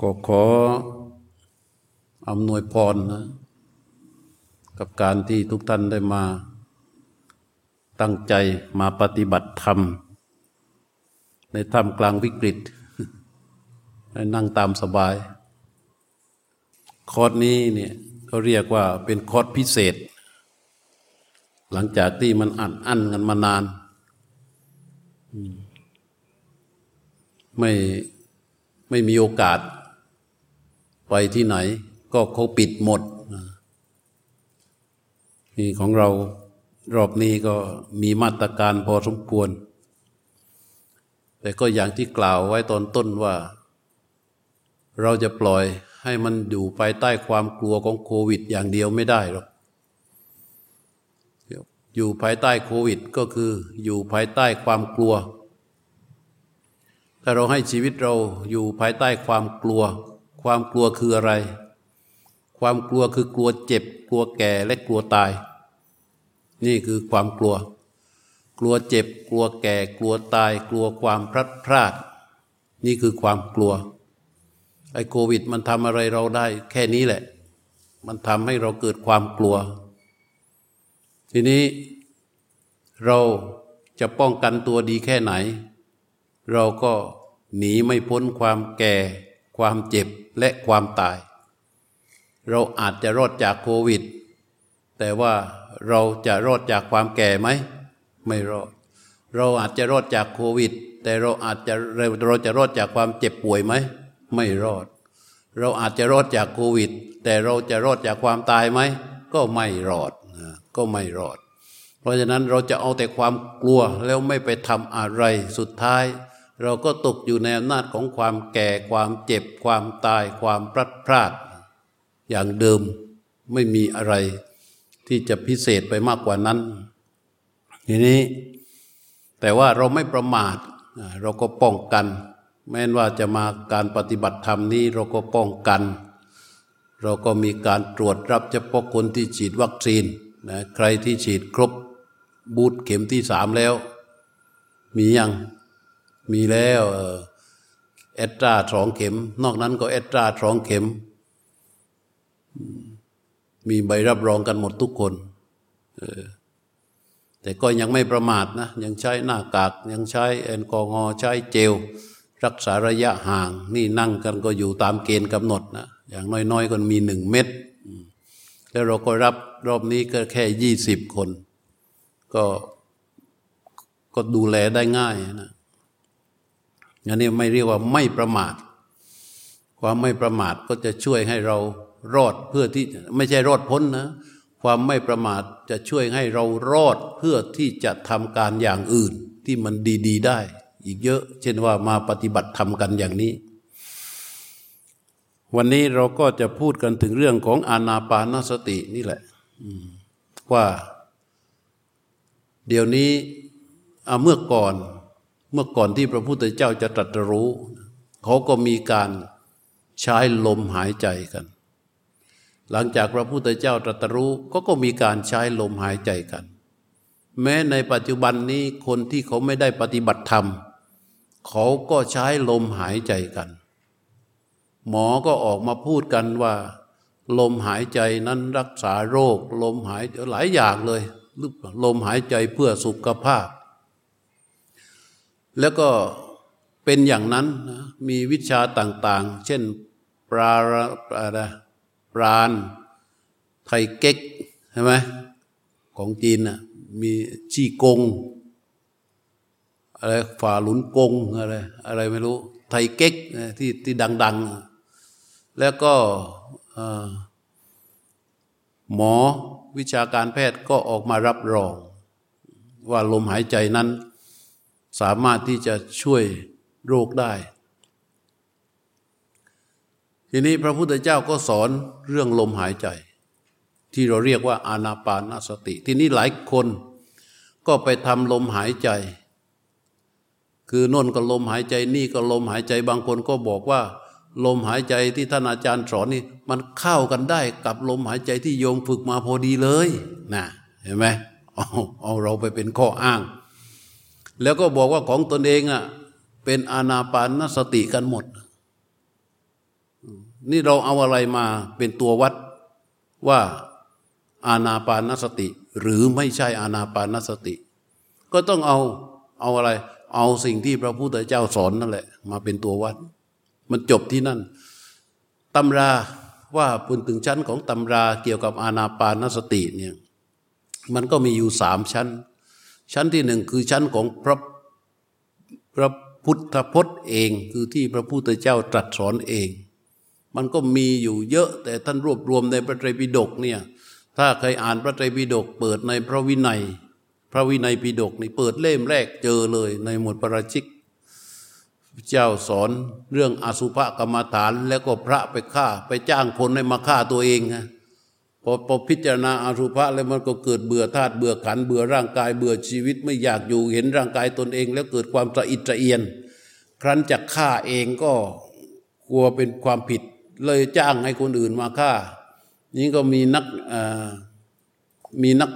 ก็ขออำนวยพรนะ กับการที่ทุกท่านได้มา ตั้งใจมาปฏิบัติธรรม ในท่ามกลางวิกฤตให้นั่งตามสบาย คอร์สนี้เนี่ยเขาเรียกว่าเป็นคอร์สพิเศษ หลังจากที่มันอัดอั้นกันมานาน ไม่ไม่มีโอกาส ไปที่ไหน ก็เขาปิดหมดนี่ของเรารอบนี้ก็มีมาตรการพอสมควร แต่ก็อย่างที่กล่าวไว้ตอนต้นว่า เราจะปล่อยให้มันอยู่ภายใต้ความกลัวของโควิด อย่างเดียวไม่ได้หรอกอยู่ภายใต้โควิดก็คืออยู่ภายใต้ความกลัว ถ้าเราให้ชีวิตเราอยู่ภายใต้ความกลัว ความกลัวคืออะไร ความกลัวคือกลัวเจ็บ กลัวแก่และกลัวตาย นี่คือความกลัว กลัวเจ็บ กลัวแก่ กลัวตาย กลัวความพลัดพรากนี่คือความกลัวไอ้โควิดมันทำอะไรเราได้ แค่นี้แหละ มันทำให้เราเกิดความกลัว ทีนี้เราจะป้องกันตัวดีแค่ไหน เราก็ หนีไม่พ้นความแก่ ความเจ็บและความตาย เราอาจจะรอดจากโควิด แต่ว่าเราจะรอดจากความแก่ไหม ไม่รอด เราอาจจะรอดจากโควิด แต่เราอาจจะเราจะรอดจากความเจ็บป่วยไหม ไม่รอด เราอาจจะรอดจากโควิด แต่เราจะรอดจากความตายไหม ก็ไม่รอด ก็ไม่รอด เพราะฉะนั้นเราจะเอาแต่ความกลัวแล้วไม่ไปทำอะไรสุดท้าย เราก็ตกอยู่ในอำนาจของความแก่ความเจ็บความตายความพลัดพรากอย่างเดิมไม่มีอะไรที่จะพิเศษไปมากกว่านั้น ทีนี้ แต่ว่าเราไม่ประมาท เราก็ป้องกัน แม้นว่าจะมาการปฏิบัติธรรมนี้เราก็ป้องกัน เราก็มีการตรวจรับเฉพาะคนที่ฉีดวัคซีนนะใครที่ฉีดครบบูตเข็มที่สามแล้ว มียัง มีแล้วเอตราสองเข็ม นอกนั้นก็เอตราสองเข็ม มีใบรับรองกันหมดทุกคนแต่ก็ยังไม่ประมาทนะ ยังใช้หน้ากาก ยังใช้แอลกอฮอล์ใช้เจล รักษาระยะห่าง นี่นั่งกันก็อยู่ตามเกณฑ์กำหนดนะ อย่างน้อยๆ ก็มีหนึ่งเม็ดแล้วเราก็รับรอบนี้ก็แค่ยี่สิบคน ก็ก็ดูแลได้ง่ายนะ อันนี้ไม่เรียกว่าไม่ประมาท ความไม่ประมาทก็จะช่วยให้เรารอดเพื่อที่ไม่ใช่รอดพ้นนะ ความไม่ประมาทจะช่วยให้เรารอดเพื่อที่จะทำการอย่างอื่นที่มันดี ๆ ได้ อีกเยอะ เช่นว่ามาปฏิบัติทำกันอย่างนี้ วันนี้เราก็จะพูดกันถึงเรื่องของอานาปานสตินี่แหละว่า เดี๋ยวนี้เมื่อก่อน เมื่อก่อนที่พระพุทธเจ้าจะตรัสรู้ เขาก็มีการใช้ลมหายใจกัน หลังจากพระพุทธเจ้าตรัสรู้ก็ก็มีการใช้ลมหายใจกัน แม้ในปัจจุบันนี้คนที่เขาไม่ได้ปฏิบัติธรรม เขาก็ใช้ลมหายใจกัน หมอก็ออกมาพูดกันว่า ลมหายใจนั้นรักษาโรค ลมหายหลายอย่างเลยลมหายใจเพื่อสุขภาพ แล้วก็เป็นอย่างนั้นนะมีวิชาต่างๆ เช่นปราอะไรปราณไทยเก๊กใช่ไหมของจีนนะมีชีกง อะไรฝ่าหลุนกงอะไรอะไรไม่รู้ ไทยเก๊กที่ที่ดัง ๆ แล้วก็หมอวิชาการแพทย์ก็ออกมารับรอง ว่าลมหายใจนั้น สามารถที่จะช่วยโรคได้ ทีนี้พระพุทธเจ้าก็สอนเรื่องลมหายใจ ที่เราเรียกว่าอานาปานสติ ทีนี้หลายคนก็ไปทำลมหายใจ คือน่นก็ลมหายใจนี่ก็ลมหายใจบางคนก็บอกว่า ลมหายใจที่ท่านอาจารย์สอนนี่มันเข้ากันได้กับลมหายใจที่โยมฝึกมาพอดีเลยนะเห็นไหมเอาเอาเราไปเป็นข้ออ้าง แล้วก็บอกว่าของตนเองอะเป็นอานาปานสติกันหมด นี่เราเอาอะไรมาเป็นตัววัดว่าอานาปานสติ หรือไม่ใช่อานาปานสติ ก็ต้องเอาเอาอะไร เอาสิ่งที่พระพุทธเจ้าสอนนั่นแหละ มาเป็นตัววัด มันจบที่นั่นตำราว่าพูดถึงชั้นของตำราเกี่ยวกับอานาปานสติเนี่ยมันก็มีอยู่สามชั้น ชั้นที่หนึ่งคือชั้นของพระพระพุทธพจน์เองคือที่พระพุทธเจ้าตรัสสอนเอง มันก็มีอยู่เยอะแต่ท่านรวบรวมในพระไตรปิฎกเนี่ยถ้าใครอ่านพระไตรปิฎกเปิดในพระวินัย พระวินัยปิฎกนี่เปิดเล่มแรกเจอเลยในหมวดปราชิก เจ้าสอนเรื่องอสุภกรรมฐานแล้วก็พระไปฆ่าไปจ้างคนให้มาฆ่าตัวเองฮะ พอพอพิจารณาอสุภะแล้วมันก็เกิดเบื่อธาตุเบื่อขันเบื่อร่างกายเบื่อชีวิตไม่อยากอยู่เห็นร่างกายตนเอง แล้วเกิดความสะอิดสะเอียน ครั้นจะฆ่าเองก็กลัวเป็นความผิด เลยจ้างให้คนอื่นมาฆ่า นี้ก็มีนักมีนัก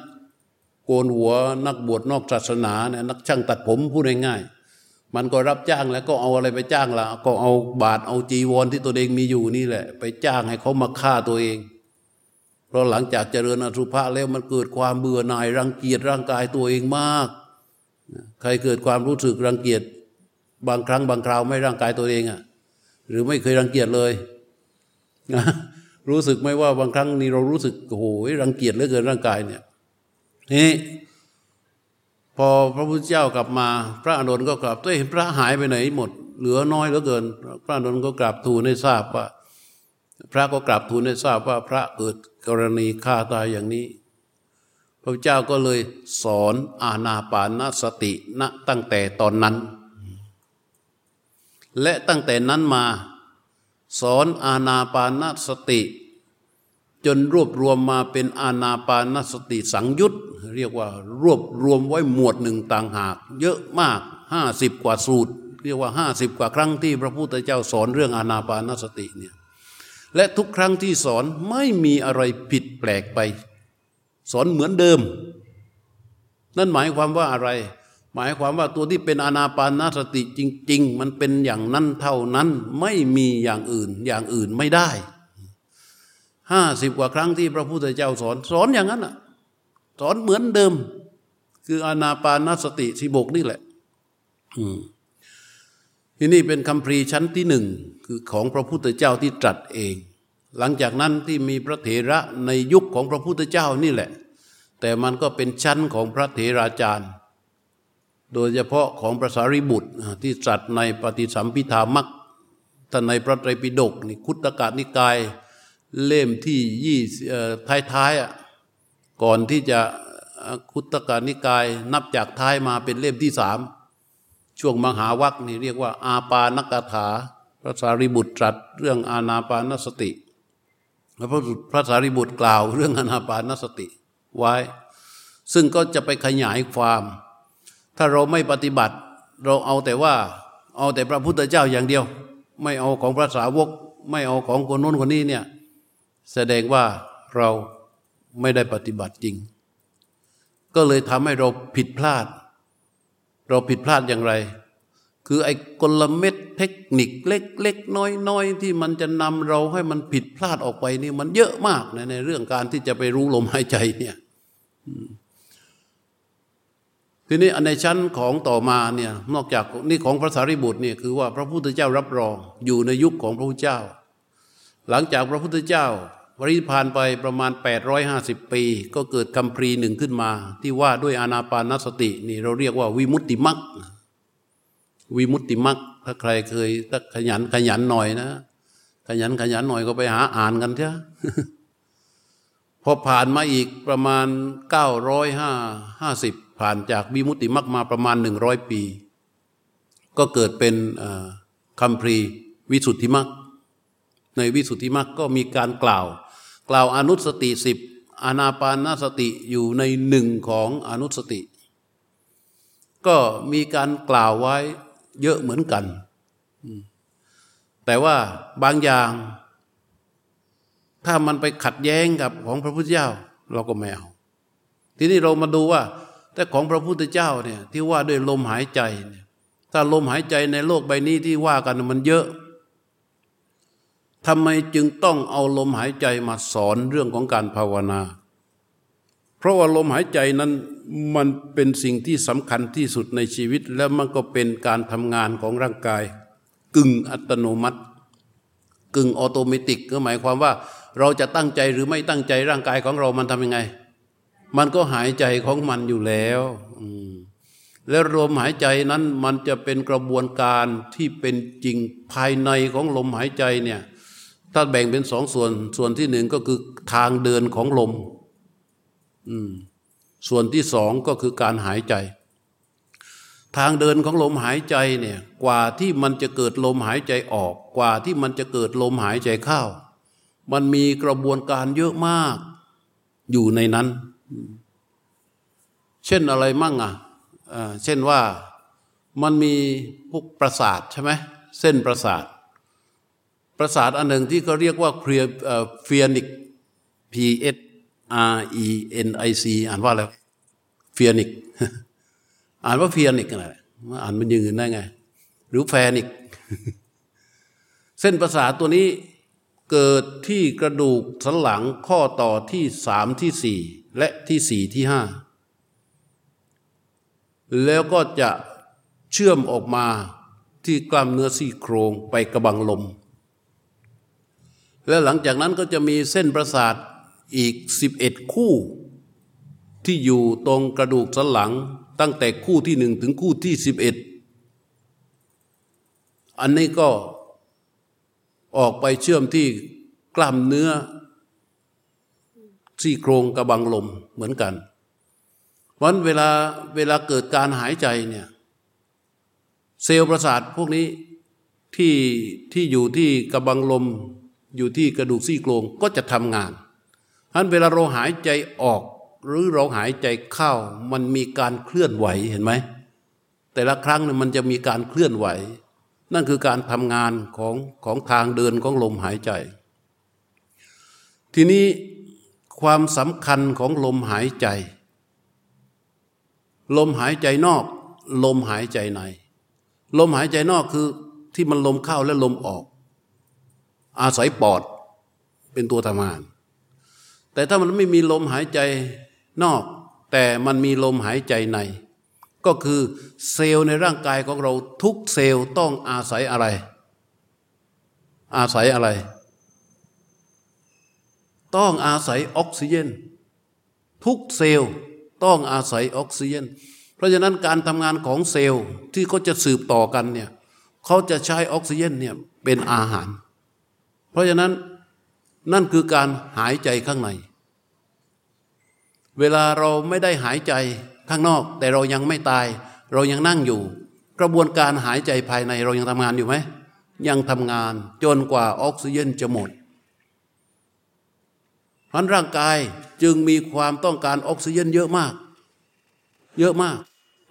โกนหัวนักบวชนอกศาสนาเนี่ยนักช่างตัดผมพูดง่ายๆมันก็รับจ้างแล้วก็เอาอะไรไปจ้างละก็เอาบาทเอาจีวรที่ตัวเองมีอยู่นี่แหละ ไปจ้างให้เขามาฆ่าตัวเอง ราะหลังจากเจริญอสุภะแล้วมันเกิดความเบื่อหน่ายรังเกียจร่างกายตัวเองมาก ใครเกิดความรู้สึกรังเกียจบางครั้งบางคราวไม่ร่างกายตัวเองอะ่ะหรือไม่เคยรังเกียจเลยนะรู้สึกไหมว่าบางครั้งนี่เรารู้สึกโอ้โหรังเกียจเหลือเกินร่างกายเนี่ยนี่พอพระพุทธเจ้ากลับมา พระอานนท์ก็กลับตัวเห็นพระหายไปไหนหมด เหลือน้อยเหลือเกิน พระอานนท์ก็กลับทูลให้ทราบว่า พระก็กลับทูลให้ทราบว่าพระเกิด กรณีฆ่าตายอย่างนี้ พระเจ้าก็เลยสอนอาณาปานสติณตั้งแต่ตอนนั้น และตั้งแต่นั้นมา สอนอาณาปานสติ จนรวบรวมมาเป็นอาณาปานสติสังยุตเรียกว่ารวบรวมไว้หมวดหนึ่งต่างหาก เยอะมากห้าสิบกว่าสูตร เรียกว่าห้าสิบกว่าครั้งที่พระพุทธเจ้าสอนเรื่องอาณาปานสติเนี่ย และทุกครั้งที่สอนไม่มีอะไรผิดแปลกไป สอนเหมือนเดิม นั่นหมายความว่าอะไร หมายความว่าตัวที่เป็นอานาปานสติจริง ๆ มันเป็นอย่างนั้นเท่านั้นไม่มีอย่างอื่นอย่างอื่นไม่ได้ห้าสิบกว่าครั้งที่พระพุทธเจ้าสอนสอนอย่างนั้นอะ สอนเหมือนเดิม คืออานาปานสติสิบกนี่แหละ ที่นี่เป็นคำพรีชั้นที่หนึ่งคือของพระพุทธเจ้าที่ตรัสเอง หลังจากนั้นที่มีพระเถระในยุคของพระพุทธเจ้านี่แหละ แต่มันก็เป็นชั้นของพระเถราจารย์ โดยเฉพาะของพระสารีบุตรที่ตรัสในปฏิสัมพิธามักท่านในพระไตรปิฎกนี่คุตกานิกายเล่มที่ยี่ท้ายๆก่อนที่จะคุตกานิกายนับจากท้ายมาเป็นเล่มที่สาม ช่วงมหาวัคนี่เรียกว่า อาปานกถา พระสารีบุตรตรัสเรื่องอานาปานสติแล้วพระสารีบุตรกล่าวเรื่องอานาปานสติไว้ ซึ่งก็จะไปขยายความ ถ้าเราไม่ปฏิบัติ เราเอาแต่ว่า เอาแต่พระพุทธเจ้าอย่างเดียว ไม่เอาของพระสาวก ไม่เอาของคนโน้นคนนี้เนี่ยแสดงว่าเราไม่ได้ปฏิบัติจริง ก็เลยทำให้เราผิดพลาด เราผิดพลาดอย่างไร คือไอ้กลเม็ดเทคนิคเล็กๆน้อยๆที่มันจะนำเราให้มันผิดพลาดออกไปนี่มันเยอะมากในในเรื่องการที่จะไปรู้ลมหายใจเนี่ยทีนี้ในชั้นของต่อมาเนี่ยนอกจากนี่ของพระสารีบุตรเนี่ยคือว่าพระพุทธเจ้ารับรองอยู่ในยุคของพระพุทธเจ้า หลังจากพระพุทธเจ้า ปริพานไปประมาณ 850 ปี ก็เกิดคำพรีหนึ่งขึ้นมา ที่ว่าด้วยอานาปานสตินี่เราเรียกว่าวิมุตติมักวิมุตติมักถ้าใครเคยถ้าขยันขยันหน่อยนะ ขยันขยันหน่อยก็ไปหาอ่านกันเถอะพอผ่านมาอีกประมาณเก้าร้อยห้าห้าสิบผ่านจากวิมุตติมักมาประมาณหนึ่งร้อยปี ก็เกิดเป็นคำพรีวิสุทธิมักในวิสุทธิมักก็มีการกล่าว กล่าวอนุสติสิบอนาปานาสติอยู่ในหนึ่งของอนุสติ ก็มีการกล่าวไว้เยอะเหมือนกัน แต่ว่าบางอย่าง ถ้ามันไปขัดแย้งกับของพระพุทธเจ้า เราก็ไม่เอาทีนี้เรามาดูว่า แต่ของพระพุทธเจ้าเนี่ยที่ว่าด้วยลมหายใจ ถ้าลมหายใจในโลกใบนี้ที่ว่ากันมันเยอะ ทำไมจึงต้องเอาลมหายใจมาสอนเรื่องของการภาวนา เพราะว่าลมหายใจนั้นมันเป็นสิ่งที่สำคัญที่สุดในชีวิต และมันก็เป็นการทำงานของร่างกาย กึ่งอัตโนมัติ กึ่งออโตเมติกก็หมายความว่า เราจะตั้งใจหรือไม่ตั้งใจร่างกายของเรามันทำยังไง มันก็หายใจของมันอยู่แล้วแล้วลมหายใจนั้นมันจะเป็นกระบวนการที่เป็นจริงภายในของลมหายใจเนี่ย ถ้าแบ่งเป็นสองส่วน ส่วนที่หนึ่งก็คือทางเดินของลม อืม ส่วนที่สองก็คือการหายใจ ทางเดินของลมหายใจเนี่ย กว่าที่มันจะเกิดลมหายใจออก กว่าที่มันจะเกิดลมหายใจเข้า มันมีกระบวนการเยอะมาก อยู่ในนั้น เช่นอะไรมั่งอะเช่นว่ามันมีพวกประสาทใช่ไหมเส้นประสาท ประสาทอันหนึ่งที่เขาเรียกว่าเคลียเฟียนิก P S R E N I C อ่านว่าอะไรเฟียนิก อ่านว่าเฟียนิกอะไรอ่านมันยืนได้ไง หรือแฟนิก เส้นประสาทตัวนี้เกิดที่กระดูกสันหลังข้อต่อที่สามที่สี่และที่สี่ที่ห้าแล้วก็จะเชื่อมออกมาที่กล้ามเนื้อซี่โครงไปกระบังลม แล้วหลังจากนั้นก็จะมีเส้นประสาทอีกสิบเอ็ดคู่ ที่อยู่ตรงกระดูกสันหลังตั้งแต่คู่ที่หนึ่งถึงคู่ที่สิบเอ็ดอันนี้ก็ออกไปเชื่อมที่กล้ามเนื้อซี่โครงกระบังลมเหมือนกันเพราะเวลาเวลาเกิดการหายใจเนี่ยเซลล์ประสาทพวกนี้ที่ที่อยู่ที่กระบังลม อยู่ที่กระดูกซี่โครงก็จะทำงานฉะนั้นเวลาเราหายใจออก หรือเราหายใจเข้ามันมีการเคลื่อนไหวเห็นไหมแต่ละครั้งเนี่ยมันจะมีการเคลื่อนไหว นั่นคือการทำงานของของทางเดินของลมหายใจ ทีนี้ความสำคัญของลมหายใจ ลมหายใจนอก ลมหายใจใน ลมหายใจนอกคือที่มันลมเข้าและลมออก อาศัยปอดเป็นตัวทำงาน แต่ถ้ามันไม่มีลมหายใจนอก แต่มันมีลมหายใจใน ก็คือเซลล์ในร่างกายของเราทุกเซลล์ต้องอาศัยอะไร อาศัยอะไร ต้องอาศัยออกซิเจนทุกเซลล์ต้องอาศัยออกซิเจนเพราะฉะนั้นการทำงานของเซลล์ที่เขาจะสืบต่อกันเนี่ยเขาจะใช้ออกซิเจนเนี่ยเป็นอาหาร เพราะฉะนั้นนั่นคือการหายใจข้างใน เวลาเราไม่ได้หายใจข้างนอก แต่เรายังไม่ตาย เรายังนั่งอยู่ กระบวนการหายใจภายในเรายังทำงานอยู่ไหมยังทำงานจนกว่าออกซิเจนจะหมดพราะร่างกายจึงมีความต้องการออกซิเจนเยอะมาก เยอะมาก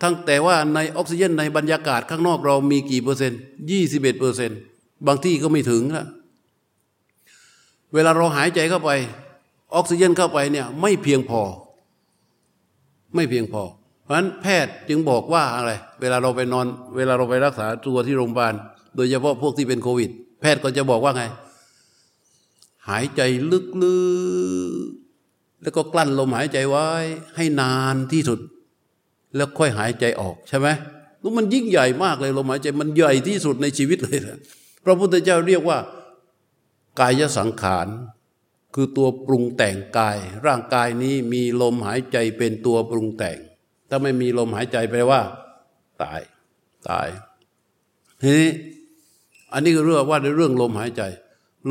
ทั้งแต่ว่าในออกซิเจนในบรรยากาศข้างนอกเรามีกี่เปอร์เซ็นต์ยี่สิบเอ็ดเปอร์เซ็นต์บางที่ก็ไม่ถึงแล้ว เวลาเราหายใจเข้าไป ออกซิเจนเข้าไปเนี่ยไม่เพียงพอ ไม่เพียงพอ เพราะฉะนั้นแพทย์จึงบอกว่าอะไร เวลาเราไปนอน เวลาเราไปรักษาตัวที่โรงพยาบาล โดยเฉพาะพวกที่เป็นโควิด แพทย์ก็จะบอกว่าไง หายใจลึกๆแล้วก็กลั้นลมหายใจไว้ ให้นานที่สุด แล้วค่อยหายใจออกใช่ไหมแล้วมันยิ่งใหญ่มากเลยลมหายใจมันใหญ่ที่สุดในชีวิตเลยพระพุทธเจ้าเรียกว่า กายสังขาร คือตัวปรุงแต่งกาย ร่างกายนี้มีลมหายใจเป็นตัวปรุงแต่ง ถ้าไม่มีลมหายใจแปลว่า ตายตายทีนี้อันนี้ก็เรื่องว่าในเรื่องลมหายใจ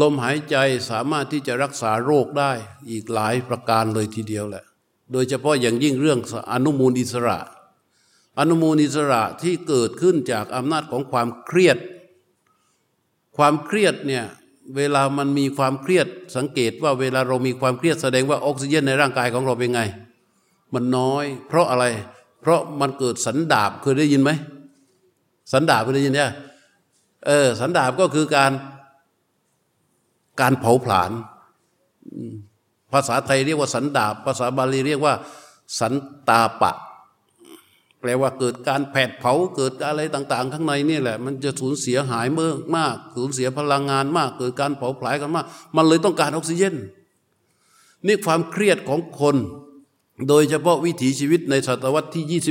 ลมหายใจสามารถที่จะรักษาโรคได้อีกหลายประการเลยทีเดียวแหละ โดยเฉพาะอย่างยิ่งเรื่องอนุมูลอิสระ อนุมูลอิสระที่เกิดขึ้นจากอำนาจของความเครียด ความเครียดเนี่ย เวลามันมีความเครียดสังเกตว่าเวลาเรามีความเครียดแสดงว่าออกซิเจนในร่างกายของเราเป็นไง มันน้อย เพราะอะไร เพราะมันเกิดสันดาบเคยได้ยินไหมสันดาบเคยได้ยินเนี่ยเออสันดาบก็คือการการเผาผลาญภาษาไทยเรียกว่าสันดาบ ภาษาบาลีเรียกว่า สันตาปะ แปลว่าเกิดการแผดเผาเกิดอะไรต่าง ๆ ข้างในนี่แหละ มันจะสูญเสียหายเมื่อมาก สูญเสียพลังงานมาก เกิดการเผาผลาญกันมาก มันเลยต้องการออกซิเจนนี่ความเครียดของคน โดยเฉพาะวิถีชีวิตในศตวรรษที่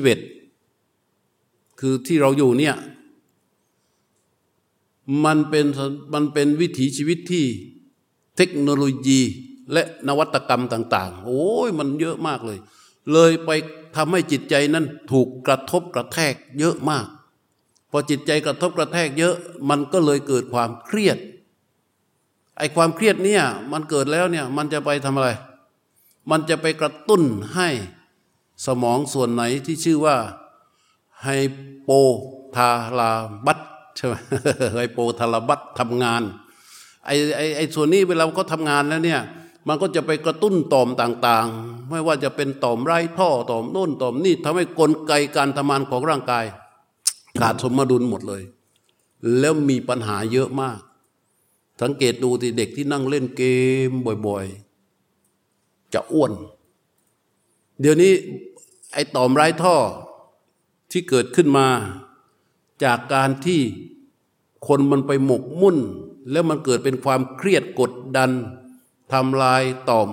21 คือที่เราอยู่เนี่ยมันเป็นมันเป็นวิถีชีวิตที่เทคโนโลยีและนวัตกรรมต่าง ๆ โอ้ยมันเยอะมากเลย เลยไป ทำให้จิตใจนั้นถูกกระทบกระแทกเยอะมาก พอจิตใจกระทบกระแทกเยอะมันก็เลยเกิดความเครียดไอ้ความเครียดเนี่ยมันเกิดแล้วเนี่ยมันจะไปทำอะไร มันจะไปกระตุ้นให้สมองส่วนไหนที่ชื่อว่าไฮโปทาลาบัตใช่ไหมไฮโปทาลาบัตทำงานไอ้ไอ้ไอ้ส่วนนี้เวลาเขาทำงานแล้วเนี่ย มันก็จะไปกระตุ้นต่อมต่างๆ ไม่ว่าจะเป็นต่อมไร้ท่อต่อมโน่นต่อมนี่ทำให้กลไกการทำงานของร่างกาย ขาดสมดุลหมดเลย แล้วมีปัญหาเยอะมาก สังเกตดูที่เด็กที่นั่งเล่นเกมบ่อยๆ จะอ้วน เดี๋ยวนี้ไอ้ต่อมไร้ท่อที่เกิดขึ้นมา จากการที่คนมันไปหมกมุ่น แล้วมันเกิดเป็นความเครียดกดดัน ทำลายต่อม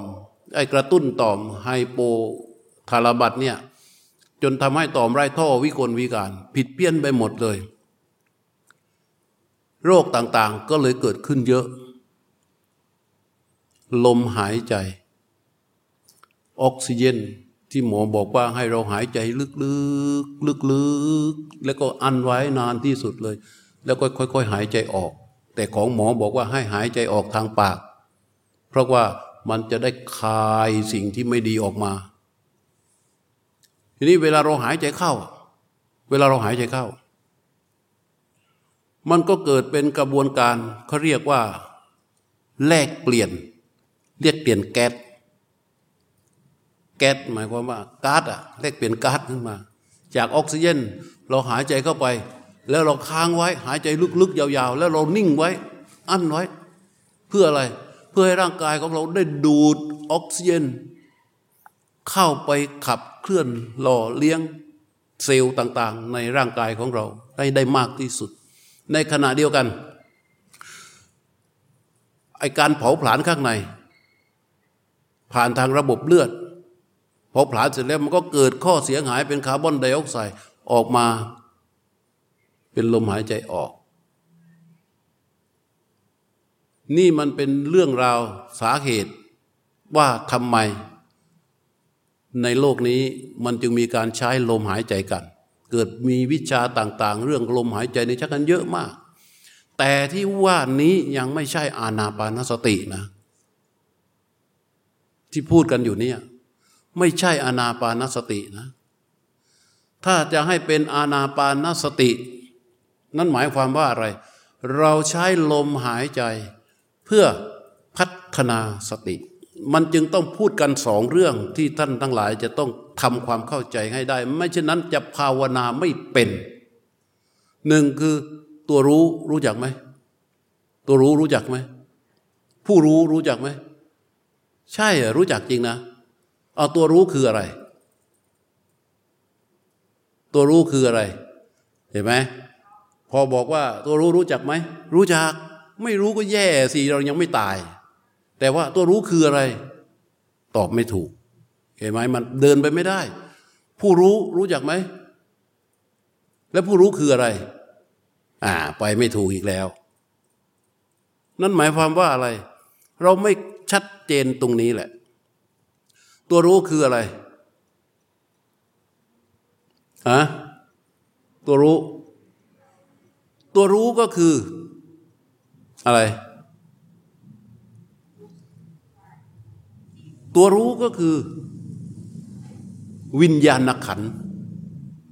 ไอ้กระตุ้นต่อมไฮโปทาราบัตเนี่ยจนทำให้ต่อมไร้ท่อวิกลวิการ ผิดเพี้ยนไปหมดเลย โรคต่างๆก็เลยเกิดขึ้นเยอะ ลมหายใจ ออกซิเจนที่หมอบอกว่าให้เราหายใจลึกๆลึกๆแล้วก็อันไว้นานที่สุดเลย แล้วก็ค่อย ๆ หายใจออก แต่ของหมอบอกว่าให้หายใจออกทางปาก เพราะว่ามันจะได้คายสิ่งที่ไม่ดีออกมา ทีนี้เวลาเราหายใจเข้า เวลาเราหายใจเข้า มันก็เกิดเป็นกระบวนการเขาเรียกว่าแลกเปลี่ยน เรียกเปลี่ยนแก๊สแก๊สหมายความว่าก๊าซอะแลกเปลี่ยนก๊าซขึ้นมา จากออกซิเจนเราหายใจเข้าไป แล้วเราค้างไว้ หายใจลึกๆยาวๆ แล้วเรานิ่งไว้ อั้นไว้ เพื่ออะไร เพื่อให้ร่างกายของเราได้ดูดออกซิเจนเข้าไปขับเคลื่อนหล่อเลี้ยงเซลล์ต่างๆ ในร่างกายของเราได้ได้มากที่สุด ในขณะเดียวกันไอการเผาผลาญข้างใน ผ่านทางระบบเลือดเผาผลาญเสร็จแล้วมันก็เกิดข้อเสียหายเป็นคาร์บอนไดออกไซด์ออกมา เป็นลมหายใจออก นี่มันเป็นเรื่องราวสาเหตุว่าทำไม ในโลกนี้มันจึงมีการใช้ลมหายใจกัน เกิดมีวิชาต่างๆ เรื่องลมหายใจในชักกันเยอะมาก แต่ที่ว่านี้ยังไม่ใช่อานาปานสตินะ ที่พูดกันอยู่เนี่ยไม่ใช่อานาปานสตินะ ถ้าจะให้เป็นอานาปานสติ นั่นหมายความว่าอะไร เราใช้ลมหายใจ พื่อพัฒนาสติ มันจึงต้องพูดกันสองเรื่องที่ท่านทั้งหลายจะต้องทำความเข้าใจให้ได้ ไม่เช่นนั้นจะภาวนาไม่เป็นหนึ่งคือตัวรู้รู้จักไหม ตัวรู้รู้จักไหม ผู้รู้รู้จักไหม ใช่รู้จักจริงนะ เอาตัวรู้คืออะไร ตัวรู้คืออะไร เห็นไหมพอบอกว่าตัวรู้รู้จักไหม รู้จัก ไม่รู้ก็แย่สิเรายังไม่ตาย แต่ว่าตัวรู้คืออะไร ตอบไม่ถูกเห็นไหมมันเดินไปไม่ได้ ผู้รู้รู้จักไหม และผู้รู้คืออะไร อ่า ไปไม่ถูกอีกแล้ว นั่นหมายความว่าอะไร เราไม่ชัดเจนตรงนี้แหละ ตัวรู้คืออะไรอะตัวรู้ ตัวรู้ก็คือ อะไร ตัวรู้ก็คือ วิญญาณขัน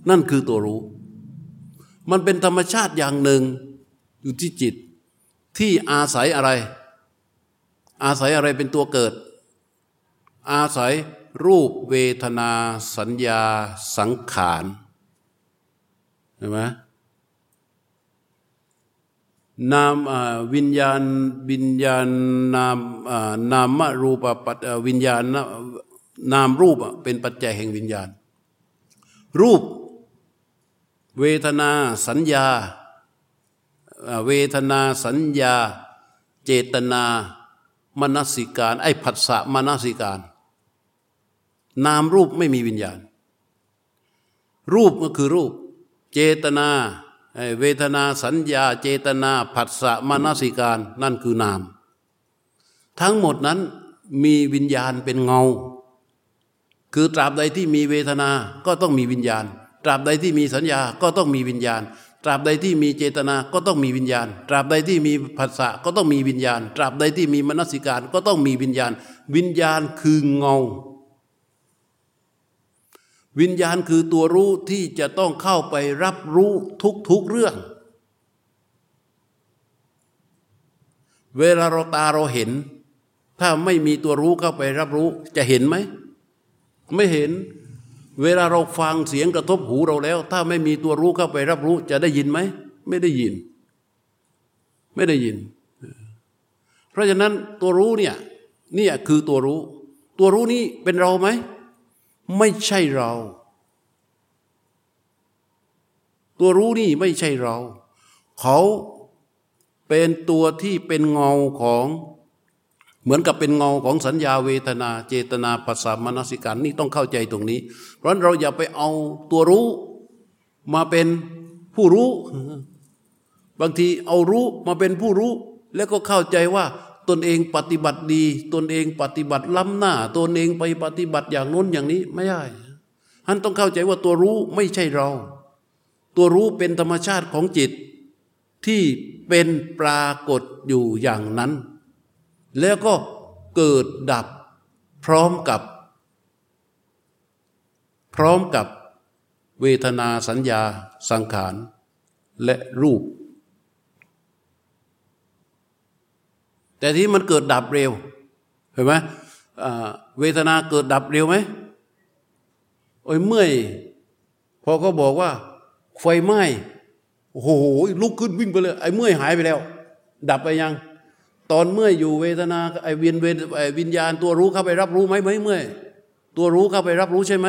นั่นคือตัวรู้ มันเป็นธรรมชาติอย่างหนึ่ง อยู่ที่จิตที่อาศัยอะไร อาศัยอะไรเป็นตัวเกิด อาศัยรูปเวทนาสัญญาสังขารเห็นไหม นามวิญญาณวิญญาณนามนามรูปปัจวิญญาณนามรูปเป็นปัจจัยแห่งวิญญาณ รูป เวทนาสัญญา เวทนาสัญญา เจตนามนสิการ ไอ้ผัสสะมนสิการ นามรูปไม่มีวิญญาณ รูปก็คือรูป เจตนา เวทนาสัญญาเจตนาผัสสะมนสิการนั่นคือนาม ทั้งหมดนั้นมีวิญญาณเป็นเงา คือตราบใดที่มีเวทนาก็ต้องมีวิญญาณ ตราบใดที่มีสัญญาก็ต้องมีวิญญาณ ตราบใดที่มีเจตนาก็ต้องมีวิญญาณ ตราบใดที่มีผัสสะก็ต้องมีวิญญาณ ตราบใดที่มีมนสิการก็ต้องมีวิญญาณ วิญญาณคือเงา วิญญาณคือตัวรู้ที่จะต้องเข้าไปรับรู้ทุกๆเรื่อง เวลาเราตาเราเห็น ถ้าไม่มีตัวรู้เข้าไปรับรู้ จะเห็นไหม ไม่เห็น เวลาเราฟังเสียงกระทบหูเราแล้ว ถ้าไม่มีตัวรู้เข้าไปรับรู้ จะได้ยินไหม ไม่ได้ยิน ไม่ได้ยิน เพราะฉะนั้นตัวรู้เนี่ยนี่คือตัวรู้ ตัวรู้นี้เป็นเราไหม ไม่ใช่เรา ตัวรู้นี่ไม่ใช่เรา เขาเป็นตัวที่เป็นเงาของ เหมือนกับเป็นเงาของสัญญาเวทนา เจตนาปัสสามนสิการนี่ต้องเข้าใจตรงนี้ เพราะเราอย่าไปเอาตัวรู้มาเป็นผู้รู้ บางทีเอารู้มาเป็นผู้รู้ แล้วก็เข้าใจว่า ตนเองปฏิบัติดี ตนเองปฏิบัติล้ำหน้า ตนเองไปปฏิบัติอย่างน้นอย่างนี้ไม่ได้ท่านต้องเข้าใจว่าตัวรู้ไม่ใช่เรา ตัวรู้เป็นธรรมชาติของจิตที่เป็นปรากฏอยู่อย่างนั้น แล้วก็เกิดดับพร้อมกับ พร้อมกับเวทนาสัญญาสังขาร และรูป แต่ที่มันเกิดดับเร็ว เห็นไหมเวทนาเกิดดับเร็วไหมโอ้ยเมื่อยพอเขาบอกว่า ไฟไหม้โอ้โหลุกขึ้นวิ่งไปเลย ไอ้เมื่อยหายไปแล้ว ดับไปยัง ตอนเมื่อยอยู่เวทนาไอ้วิญเวไอ้วิญญาณตัวรู้เข้าไปรับรู้ไหมไหมเมื่อยตัวรู้เข้าไปรับรู้ใช่ไหม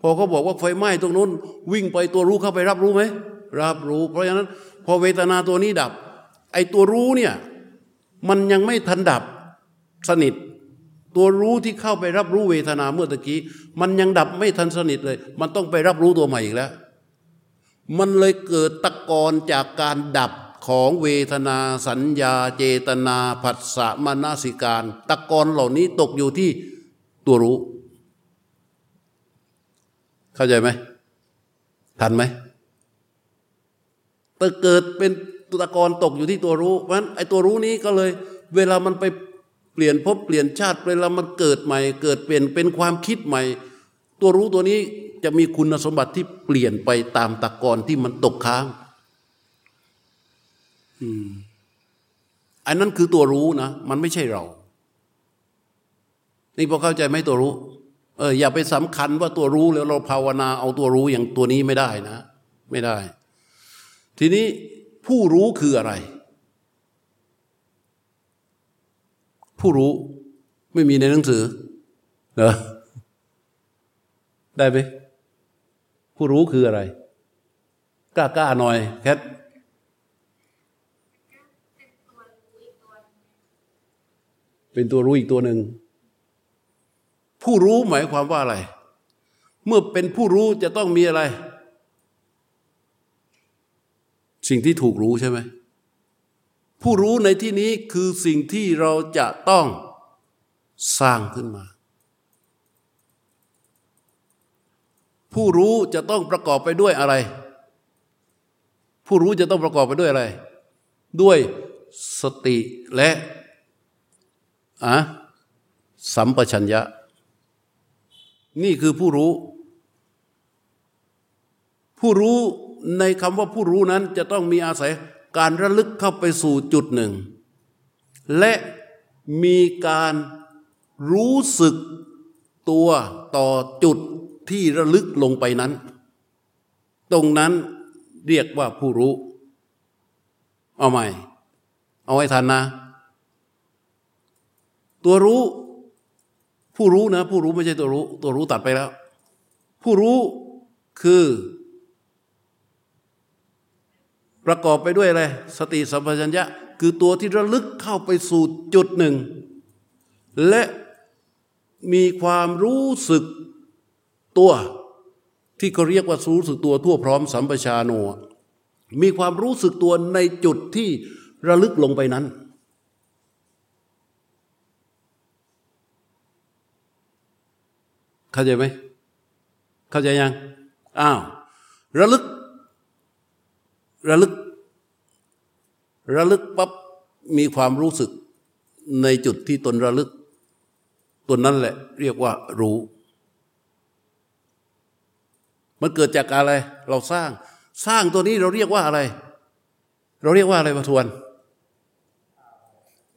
พอเขาบอกว่าไฟไหม้ตรงนู้น วิ่งไปตัวรู้เข้าไปรับรู้ไหมรับรู้ เพราะฉะนั้น พอเวทนาตัวนี้ดับ ไอ้ตัวรู้เนี่ย มันยังไม่ทันดับสนิท ตัวรู้ที่เข้าไปรับรู้เวทนาเมื่อตะกี้ มันยังดับไม่ทันสนิทเลย มันต้องไปรับรู้ตัวใหม่อีกแล้ว มันเลยเกิดตะกอนจากการดับของเวทนาสัญญาเจตนาผัสสะมนสิการ ตะกอนเหล่านี้ตกอยู่ที่ตัวรู้ เข้าใจไหมทันไหมแต่เกิดเป็น ตะกอนตกอยู่ที่ตัวรู้ เพราะฉะนั้นไอ้ตัวรู้นี้ก็เลย เวลามันไปเปลี่ยนพบเปลี่ยนชาติเวลามันเกิดใหม่ เกิดเปลี่ยนเป็นความคิดใหม่ ตัวรู้ตัวนี้จะมีคุณสมบัติที่เปลี่ยนไปตามตะกอนที่มันตกค้างอันนั้นคือตัวรู้นะ มันไม่ใช่เรา นี่พอเข้าใจไหมตัวรู้ เอออย่าไปสำคัญว่าตัวรู้แล้วเราภาวนาเอาตัวรู้อย่างตัวนี้ไม่ได้นะ ไม่ได้ ทีนี้ ผู้รู้คืออะไร ผู้รู้ไม่มีในหนังสือเหรอได้ไหมผู้รู้คืออะไร กล้ากล้าหน่อยแคทเป็นตัวรู้อีกตัวหนึ่ง ผู้รู้หมายความว่าอะไร เมื่อเป็นผู้รู้จะต้องมีอะไร สิ่งที่ถูกรู้ใช่ไหมผู้รู้ในที่นี้คือสิ่งที่เราจะต้องสร้างขึ้นมา ผู้รู้จะต้องประกอบไปด้วยอะไร ผู้รู้จะต้องประกอบไปด้วยอะไร ด้วยสติและอะสัมปชัญญะ นี่คือผู้รู้ ผู้รู้ในคำว่าผู้รู้นั้นจะต้องมีอาศัยการระลึกเข้าไปสู่จุดหนึ่ง และมีการรู้สึกตัวต่อจุดที่ระลึกลงไปนั้น ตรงนั้นเรียกว่าผู้รู้ เอาใหม่ เอาไว้ทันนะ ตัวรู้ ผู้รู้นะ ผู้รู้ไม่ใช่ตัวรู้ ตัวรู้ตัดไปแล้ว ผู้รู้คือ ประกอบไปด้วยอะไรสติสัมปชัญญะ คือตัวที่ระลึกเข้าไปสู่จุดหนึ่ง และมีความรู้สึกตัว ที่เขาเรียกว่ารู้สึกตัวทั่วพร้อมสัมปชาโน มีความรู้สึกตัวในจุดที่ระลึกลงไปนั้น เข้าใจไหมเข้าใจยังอ้าวระลึก ระลึก ระลึกปั๊บมีความรู้สึกในจุดที่ตนระลึก ตัวนั้นแหละ เรียกว่ารู้ มันเกิดจากอะไร เราสร้าง สร้างตัวนี้เราเรียกว่าอะไร เราเรียกว่าอะไรประทวน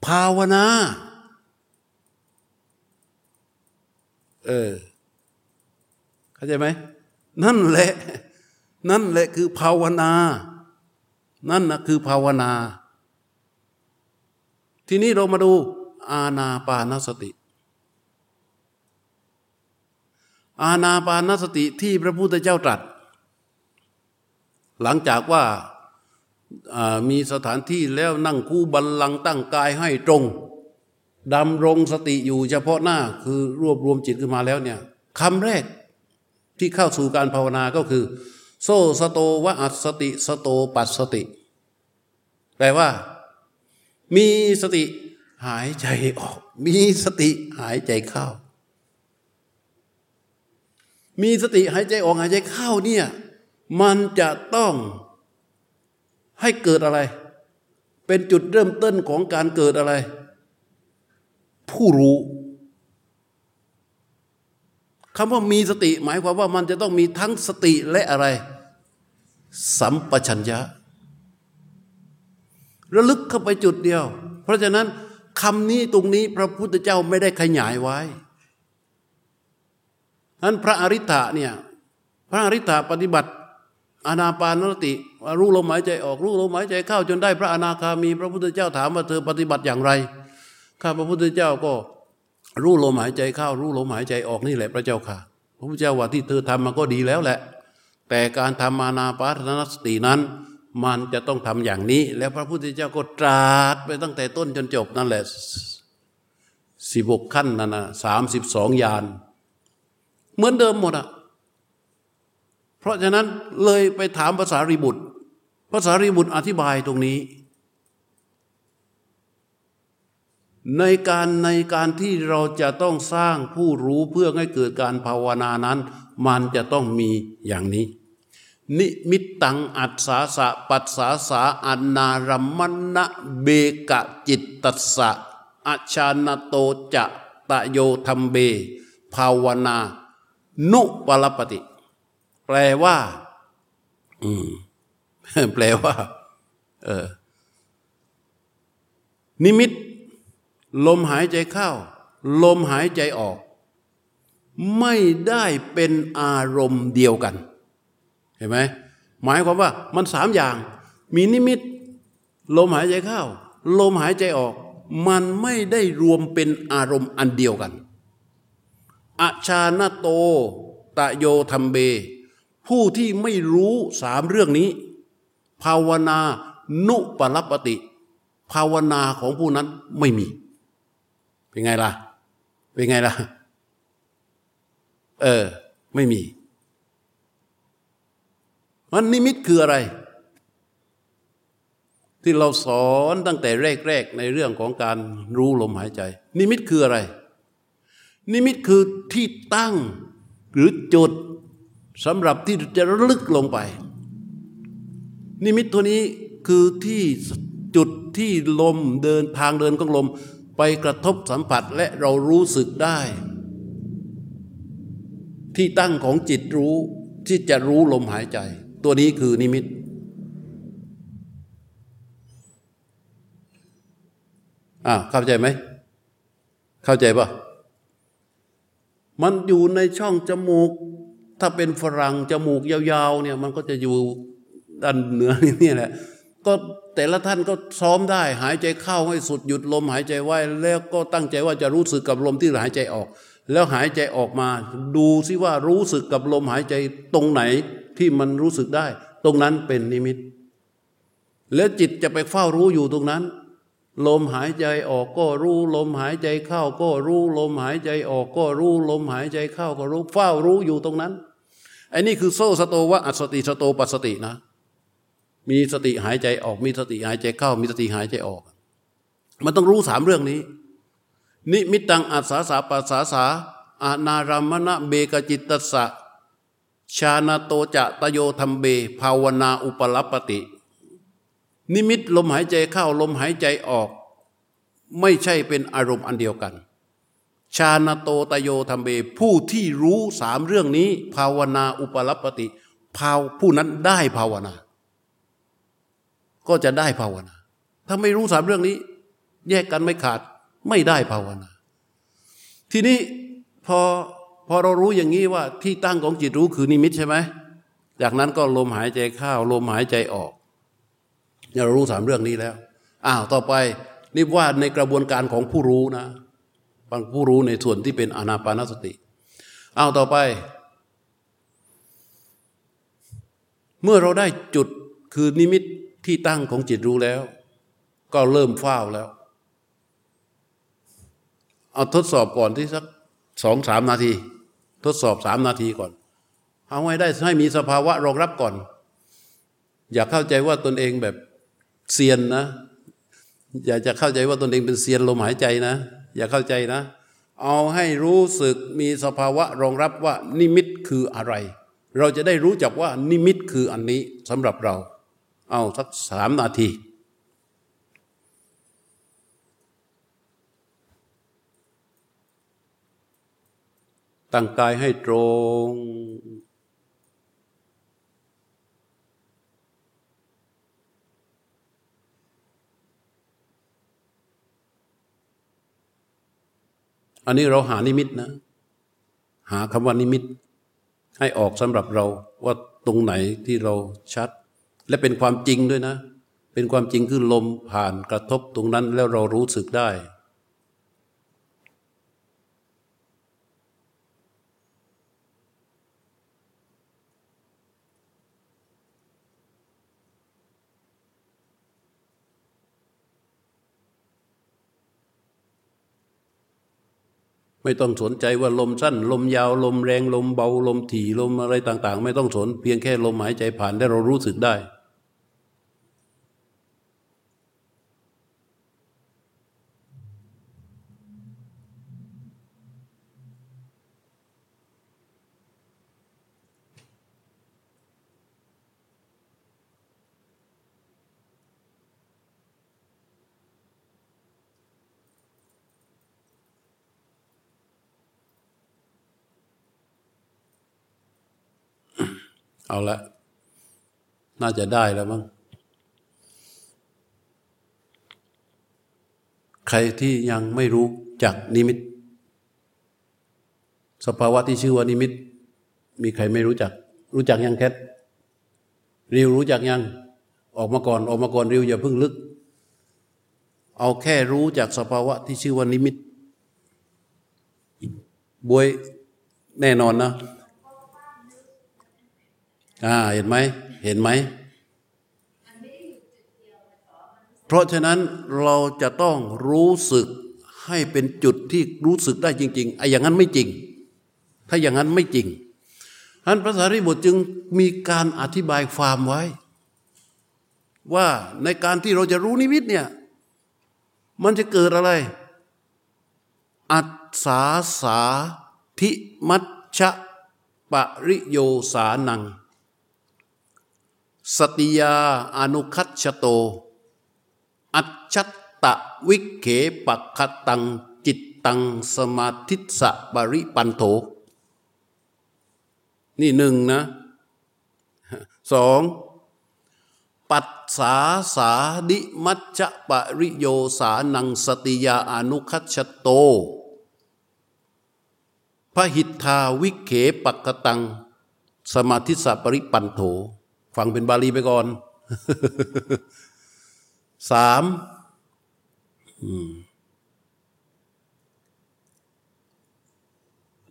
ภาวนา เออ เข้าใจไหม นั่นแหละ นั่นแหละคือภาวนา นั่นนะคือภาวนา ทีนี้เรามาดูอาณาปานสติ อาณาปานสติที่พระพุทธเจ้าตรัส หลังจากว่ามีสถานที่แล้วนั่งคู่บัลลังตั้งกายให้ตรงดำรงสติอยู่เฉพาะหน้าคือรวบรวมจิตขึ้นมาแล้วเนี่ยคำแรกที่เข้าสู่การภาวนาก็คือ โซสโตวะอัสติสโตปัสสติ แปลว่า มีสติหายใจออก มีสติหายใจเข้า มีสติหายใจออกหายใจเข้าเนี่ย มันจะต้องให้เกิดอะไร เป็นจุดเริ่มต้นของการเกิดอะไร ผู้รู้ คำว่ามีสติ หมายความว่ามันจะต้องมีทั้งสติและอะไร สัมปชัญญะระลึกเข้าไปจุดเดียว เพราะฉะนั้นคำนี้ตรงนี้พระพุทธเจ้าไม่ได้ขยายไว้นั้นพระอริ t ะเนี่ยพระอริ t ะปฏิบัติอานาปานสติรู้ลมหายใจออกรู้ลมหายใจเข้าจนได้พระอนาคามี พระพุทธเจ้าถามว่าเธอปฏิบัติอย่างไรข้าพระพุทธเจ้าก็ รู้ลมหายใจเข้ารู้ลมหายใจออกนี่แหละพระเจ้าค่ะ พระพุทธเจ้าว่าที่เธอทำมันก็ดีแล้วแหละ แต่การทำอานาปานสตินั้น มันจะต้องทำอย่างนี้ แล้วพระพุทธเจ้าก็ตรัสไปตั้งแต่ต้นจนจบนั่นแหละสิบหกขั้นนั่นนะสามสิบสองยาน เหมือนเดิมหมดอะเพราะฉะนั้นเลยไปถามภาษารีบุตรภาษารีบุตรอธิบายตรงนี้ ในการในการที่เราจะต้องสร้างผู้รู้เพื่อให้เกิดการภาวนานั้น มันจะต้องมีอย่างนี้ นิมิตตังอัศสาสะปัสสาสาอนารมณะเบกะจิตตสะอาชานโตจะตะโยธรรมเบ ภาวนา นุปลปติ แปลว่า อืม แปลว่า เออ นิมิต ลมหายใจเข้า ลมหายใจออก ไม่ได้เป็นอารมณ์เดียวกัน เห็นไหมหมายความว่ามันสามอย่าง มีนิมิต ลมหายใจเข้า ลมหายใจออก มันไม่ได้รวมเป็นอารมณ์อันเดียวกันอาชาณโตตะโยธรรมเบ ผู้ที่ไม่รู้สามเรื่องนี้ ภาวนานุปรปติ ภาวนาของผู้นั้นไม่มี เป็นไงล่ะ เป็นไงล่ะ เออ ไม่มีมันนิมิตคืออะไร ที่เราสอนตั้งแต่แรก ๆ ในเรื่องของการรู้ลมหายใจ นิมิตคืออะไร นิมิตคือที่ตั้งหรือจุดสำหรับที่จะลึกลงไป นิมิตตัวนี้คือที่จุดที่ลมเดินทางเดินของลม ไปกระทบสัมผัสและเรารู้สึกได้ ที่ตั้งของจิตรู้ที่จะรู้ลมหายใจ ตัวนี้คือนิมิต อ่าเข้าใจไหม เข้าใจปะมันอยู่ในช่องจมูก ถ้าเป็นฝรั่งจมูกยาวๆเนี่ยมันก็จะอยู่ด้านเหนือนี่แหละ ก็ แต่ละท่านก็ซ้อมได้ หายใจเข้าให้สุดหยุดลมหายใจไว้ แล้วก็ตั้งใจว่าจะรู้สึกกับลมที่หายใจออก แล้วหายใจออกมา ดูซิว่ารู้สึกกับลมหายใจตรงไหนที่มันรู้สึกได้ ตรงนั้นเป็นนิมิต แล้วจิตจะไปเฝ้ารู้อยู่ตรงนั้น ลมหายใจออกก็รู้ลมหายใจเข้าก็รู้ลมหายใจออกก็รู้ลมหายใจเข้าก็รู้เฝ้ารู้อยู่ตรงนั้นไอ้นี่คือโซ่สโตวะอัสติสโตปัสตินะ มีสติหายใจออก มีสติหายใจเข้า มีสติหายใจออก มันต้องรู้สามเรื่องนี้ นิมิตังอัสาสาปัสสาสาอานารามณะเบกจิตตสะชาณโตจะตโยธรรมเบ ภาวนาอุปลปติ นิมิตลมหายใจเข้าลมหายใจออก ไม่ใช่เป็นอารมณ์อันเดียวกัน ชาณโตตโยธรรมเบ ผู้ที่รู้สามเรื่องนี้ ภาวนาอุปลปติ ภาวผู้นั้นได้ภาวนา ก็จะได้ภาวนา ถ้าไม่รู้สามเรื่องนี้ แยกกันไม่ขาดไม่ได้ภาวนา ทีนี้พอพอเรารู้อย่างนี้ว่าที่ตั้งของจิตรู้คือนิมิตใช่ไหมจากนั้นก็ลมหายใจเข้าลมหายใจออกเรารู้สามเรื่องนี้แล้วอ้าวต่อไปนี่ว่าในกระบวนการของผู้รู้นะผู้รู้ในส่วนที่เป็นอนาปานสติอ้าวต่อไป เมื่อเราได้จุดคือนิมิต ที่ตั้งของจิตรู้แล้ว ก็เริ่มเฝ้าแล้ว เอาทดสอบก่อนที่สักสองสามนาที ทดสอบสามนาทีก่อนเอาไว้ได้ให้มีสภาวะรองรับก่อน อย่าเข้าใจว่าตนเองแบบเซียนนะ อย่าจะเข้าใจว่าตนเองเป็นเซียนลมหายใจนะ อย่าเข้าใจนะ เอาให้รู้สึกมีสภาวะรองรับว่านิมิตคืออะไร เราจะได้รู้จักว่านิมิตคืออันนี้สำหรับเรา เอาสักสามนาที ตั้งกายให้ตรง อันนี้เราหานิมิตนะ หาคำว่านิมิตให้ออกสำหรับเราว่าตรงไหนที่เราชัด และเป็นความจริงด้วยนะ เป็นความจริงคือลมผ่านกระทบตรงนั้นแล้วเรารู้สึกได้ ไม่ต้องสนใจว่าลมสั้น ลมยาวลมแรงลมเบา ลมถี่ลมอะไรต่าง ๆ ไม่ต้องสนเพียงแค่ลมหายใจผ่านได้เรารู้สึกได้ เอาละ น่าจะได้แล้วมั้งใครที่ยังไม่รู้จักนิมิต สภาวะที่ชื่อว่านิมิต มีใครไม่รู้จัก รู้จักยังแคทริวรู้จักยัง ออกมาก่อนออกมาก่อนริวอย่าเพิ่งลึก เอาแค่รู้จากสภาวะที่ชื่อว่านิมิตบวยแน่นอนนะ อ่าเห็นไหมเห็นไหม เพราะฉะนั้นเราจะต้องรู้สึกให้เป็นจุดที่รู้สึกได้จริงๆไอ้อย่างนั้นไม่จริง ถ้าอย่างนั้นไม่จริงท่านพระสารีบุตรจึงมีการอธิบายความไว้ ว่าในการที่เราจะรู้นิมิตเนี่ยมันจะเกิดอะไร อัศสาสาธิมัชชะปริโยสานัง สติยาอนุคัตชโต อัจฉตะวิเขปัคตังจิตตังสมาธิสะบริปันโถ นี่หนึ่งนะสองปัสสาสาดิมัจจะปริโยสานังสติยาอนุคัชโตพระหิทธาวิเขปักตัง สมาธิสะปริปันโถ ฟังเป็นบาลีไปก่อนสาม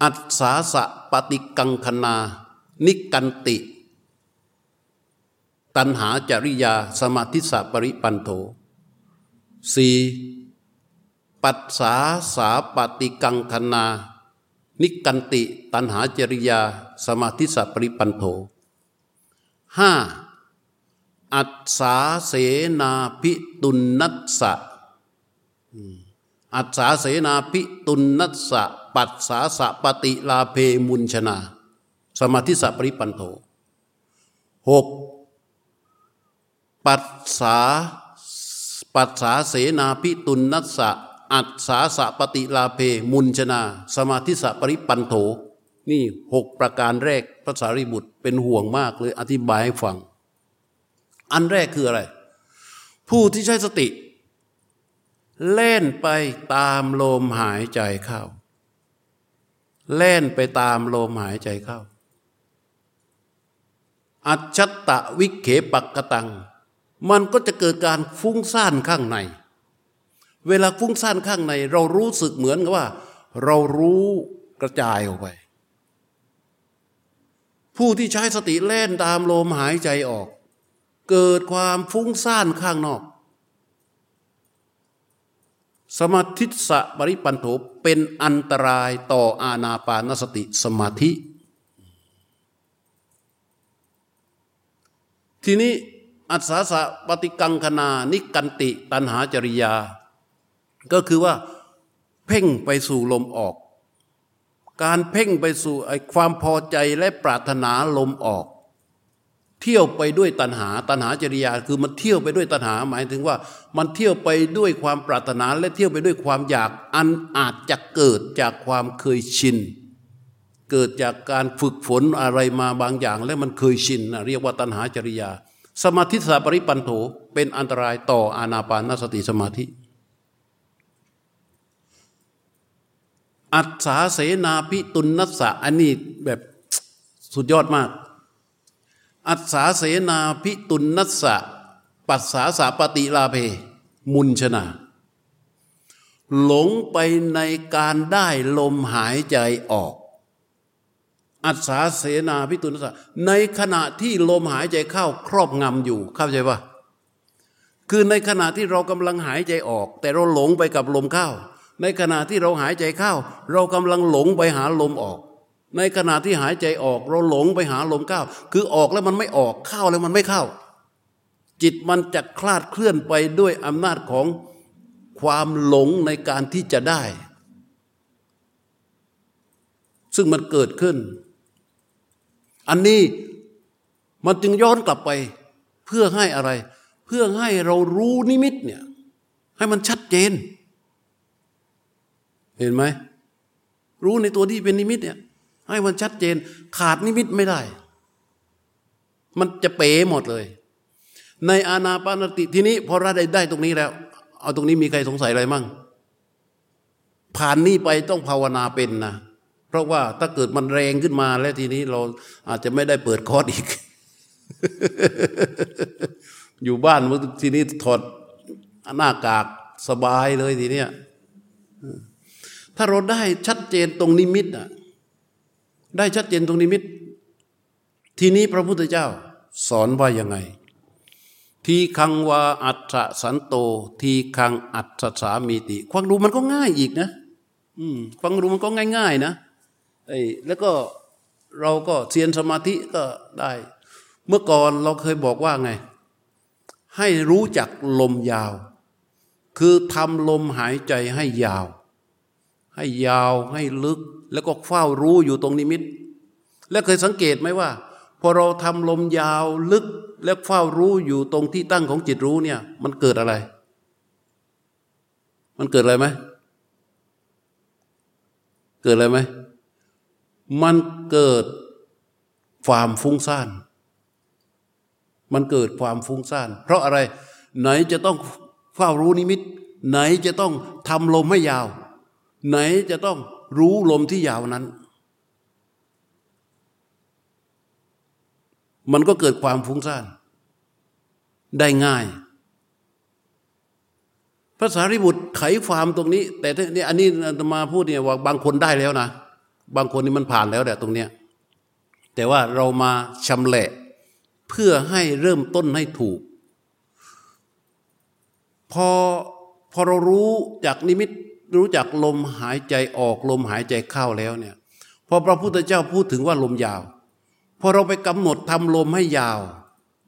อัศสาสะปฏิกังคณานิกันติ ตัณหาจริยา สมาธิสปริปันโถสี่ปัสสาสาปฏิกังคนา นิกันติ ตัณหาจริยา สมาธิสปริปันโถ ห้าอัศสาเสนาพิตุนนัสสะอัศสาเสนาพิตุนนัสสะปัสสาสะปฏิลาเพมุนชนา สมาธิสัปริปันโธหกปัสสาปัสสาเสนาพิตุนนัสสะอัศสาสะปฏิลาเพมุนชนา สมาธิสัปริปันโธ นี่หกประการแรกพระสารีบุตรเป็นห่วงมากเลยอธิบายให้ฟัง อันแรกคืออะไร ผู้ที่ใช้สติ เล่นไปตามลมหายใจเข้าเล่นไปตามลมหายใจเข้า อัจฉตะวิเขปักกตัง มันก็จะเกิดการฟุ้งซ่านข้างใน เวลาฟุ้งซ่านข้างใน เรารู้สึกเหมือนกับว่า เรารู้กระจายออกไป ผู้ที่ใช้สติเล่นตามลมหายใจออก เกิดความฟุ้งซ่านข้างนอก สมาธิสะปริปันโถเป็นอันตรายต่ออาณาปานสติสมาธิ ทีนี้อัศสะปฏิกังคณานิกันติตันหาจริยา ก็คือว่า เพ่งไปสู่ลมออก การเพ่งไปสู่ไอ้ความพอใจและปรารถนาลมออก เที่ยวไปด้วยตัณหา ตัณหาจริยาคือมันเที่ยวไปด้วยตัณหาหมายถึงว่า มันเที่ยวไปด้วยความปรารถนาและเที่ยวไปด้วยความอยากอันอาจจะเกิดจากความเคยชิน เกิดจากการฝึกฝนอะไรมาบางอย่าง และมันเคยชินเรียกว่าตัณหาจริยา สมาธิสาปริปันโถเป็นอันตรายต่ออานาปานสติสมาธิ อัศาเสนาพิตุนนัสสะอันนี้แบบสุดยอดมาก อัศาเสนาพิตุนนัสสะปัสสาสาปฏิลาเพ มุนชนา หลงไปในการได้ลมหายใจออก อัศาเสนาพิตุนนัสสะในขณะที่ลมหายใจเข้าครอบงำอยู่เข้าใจปะคือในขณะที่เรากำลังหายใจออก แต่เราหลงไปกับลมเข้า ในขณะที่เราหายใจเข้า เรากำลังหลงไปหาลมออก ในขณะที่หายใจออก เราหลงไปหาลมเข้า คือออกแล้วมันไม่ออกเข้าแล้วมันไม่เข้า จิตมันจะคลาดเคลื่อนไปด้วยอำนาจของความหลงในการที่จะได้ ซึ่งมันเกิดขึ้น อันนี้มันจึงย้อนกลับไปเพื่อให้อะไร เพื่อให้เรารู้นิมิตเนี่ยให้มันชัดเจน เห็นไหมรู้ในตัวที่เป็นนิมิตเนี่ย ให้มันชัดเจนขาดนิมิตไม่ได้ มันจะเป๋หมดเลย ในอาณาปานติทีนี้พอเราได้ได้ตรงนี้แล้ว เอาตรงนี้มีใครสงสัยอะไรมั่ง ผ่านนี้ไปต้องภาวนาเป็นนะเพราะว่าถ้าเกิดมันแรงขึ้นมาแล้วทีนี้เราอาจจะไม่ได้เปิดคอร์สอีก อยู่บ้านทีนี้ถอดหน้ากากสบายเลยทีเนี้ย ถ้าเราได้ชัดเจนตรงนิมิตอะได้ชัดเจนตรงนิมิต ทีนี้พระพุทธเจ้า สอนว่ายังไง ทีฆังวาอัสสสันโต ทีฆังอัสสสามีติฟังดูมันก็ง่ายอีกนะอืมฟังดูมันก็ง่าย ๆ นะไอ้แล้วก็เราก็เซียนสมาธิก็ได้ เมื่อก่อนเราเคยบอกว่าไง ให้รู้จักลมยาว คือทำลมหายใจให้ยาว ให้ยาวให้ลึก แล้วก็เฝ้ารู้อยู่ตรงนิมิต และเคยสังเกตไหมว่า พอเราทำลมยาวลึก แล้วเฝ้ารู้อยู่ตรงที่ตั้งของจิตรู้เนี่ย มันเกิดอะไร มันเกิดอะไรไหมเกิดอะไรไหมมันเกิดความฟุ้งซ่าน มันเกิดความฟุ้งซ่าน เพราะอะไร ไหนจะต้องเฝ้ารู้นิมิต ไหนจะต้องทำลมให้ยาว ไหนจะต้องรู้ลมที่ยาวนั้น มันก็เกิดความฟุ้งซ่านได้ง่าย ภาษาริบุตรไขความตรงนี้ แต่นี่อันนี้มาพูดเนี่ยว่าบางคนได้แล้วนะ บางคนนี่มันผ่านแล้วแหละตรงเนี้ยแต่ว่าเรามาชำแหละเพื่อให้เริ่มต้นให้ถูก พอพอเรารู้จากนิมิต รู้จักลมหายใจออกลมหายใจเข้าแล้วเนี่ยพอพระพุทธเจ้าพูดถึงว่าลมยาว พอเราไปกำหนดทำลมให้ยาว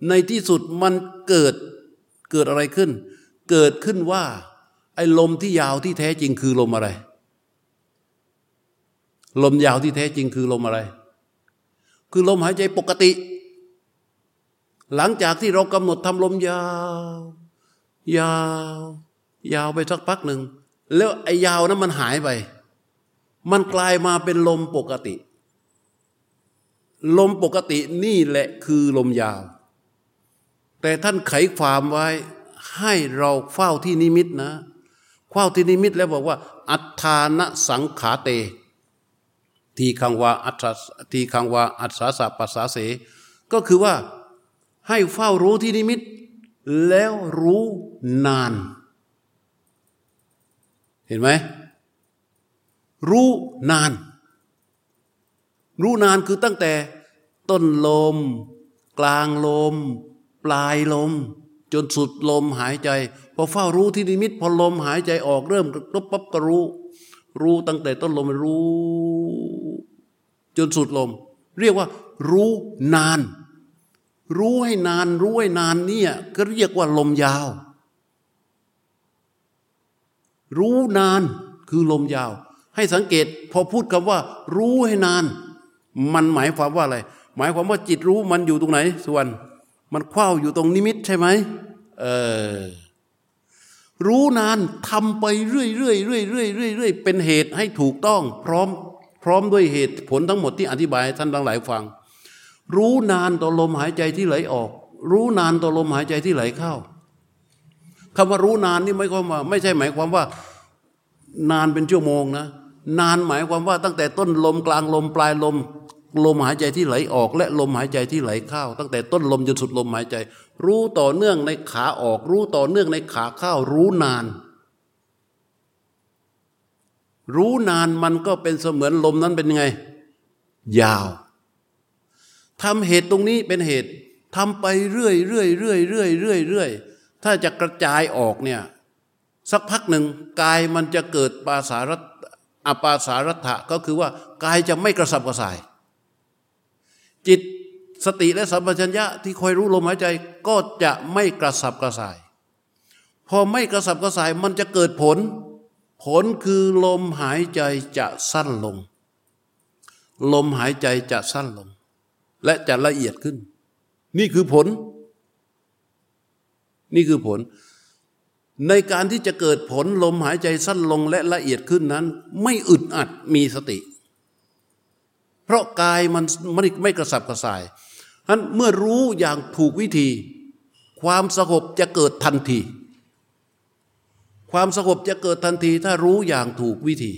ในที่สุดมันเกิดเกิดอะไรขึ้น เกิดขึ้นว่า ไอ้ลมที่ยาวที่แท้จริงคือลมอะไร ลมยาวที่แท้จริงคือลมอะไร คือลมหายใจปกติ หลังจากที่เรากำหนดทำลมยาว ยาว ยาวไปสักพักหนึ่ง แล้วไอ้ยาวนั้นมันหายไป มันกลายมาเป็นลมปกติ ลมปกตินี่แหละคือลมยาว แต่ท่านไขความไว้ให้เราเฝ้าที่นิมิตนะเฝ้าที่นิมิตแล้วบอกว่า อัฏฐานสังขาเต ทีคังวาอัฏทีคังวาอัฏสาสะปัสสาเส ก็คือว่าให้เฝ้ารู้ที่นิมิต แล้วรู้นาน เห็นไหมรู้นาน รู้นานคือตั้งแต่ต้นลม กลางลม ปลายลม จนสุดลมหายใจพอเฝ้ารู้ที่นิมิตพอลมหายใจออกเริ่มระปั๊บก็รู้ รู้ตั้งแต่ต้นลมรู้ จนสุดลม เรียกว่า รู้นาน รู้ให้นาน รู้ให้นานเนี่ยก็เรียกว่าลมยาว รู้นานคือลมยาว ให้สังเกตพอพูดคำว่า รู้ให้นาน มันหมายความว่าอะไร หมายความว่าจิตรู้มันอยู่ตรงไหนส่วนมันคว้าอยู่ตรงนิมิตใช่ไหมเออรู้นานทำไปเรื่อยเรื่อยเรื่อยเรื่อยเรื่อยเรื่อยเป็นเหตุให้ถูกต้อง พร้อมพร้อมด้วยเหตุผลทั้งหมดที่อธิบายท่านทั้งหลายฟัง รู้นานต่อลมหายใจที่ไหลออก รู้นานต่อลมหายใจที่ไหลเข้า คำว่ารู้นานนี่ไม่ความว่าไม่ใช่หมายความว่า นานเป็นชั่วโมงนะ นานหมายความว่าตั้งแต่ต้นลมกลางลมปลายลมลมหายใจที่ไหลออก และลมหายใจที่ไหลเข้า ตั้งแต่ต้นลมจนสุดลมหายใจ รู้ต่อเนื่องในขาออก รู้ต่อเนื่องในขาเข้า รู้นาน รู้นานมันก็เป็นเสมือนลมนั้นเป็นไง ยาวทำเหตุตรงนี้เป็นเหตุทำไปเรื่อยเรื่อยเรื่อยเรื่อยเรื่อยเรื่อย ถ้าจะกระจายออกเนี่ยสักพักหนึ่งกายมันจะเกิดปาสารัตอปาสารัตะก็คือว่ากายจะไม่กระสับกระส่าย จิตสติและสัมปชัญญะที่คอยรู้ลมหายใจก็จะไม่กระสับกระส่าย พอไม่กระสับกระส่ายมันจะเกิดผล ผลคือลมหายใจจะสั้นลง ลมหายใจจะสั้นลง และจะละเอียดขึ้น นี่คือผล นี่คือผล ในการที่จะเกิดผลลมหายใจสั้นลงและละเอียดขึ้นนั้น ไม่อึดอัดมีสติ เพราะกายมันไม่ไม่กระสับกระส่ายฉะนั้นเมื่อรู้อย่างถูกวิธี ความสงบจะเกิดทันที ความสงบจะเกิดทันทีถ้ารู้อย่างถูกวิธี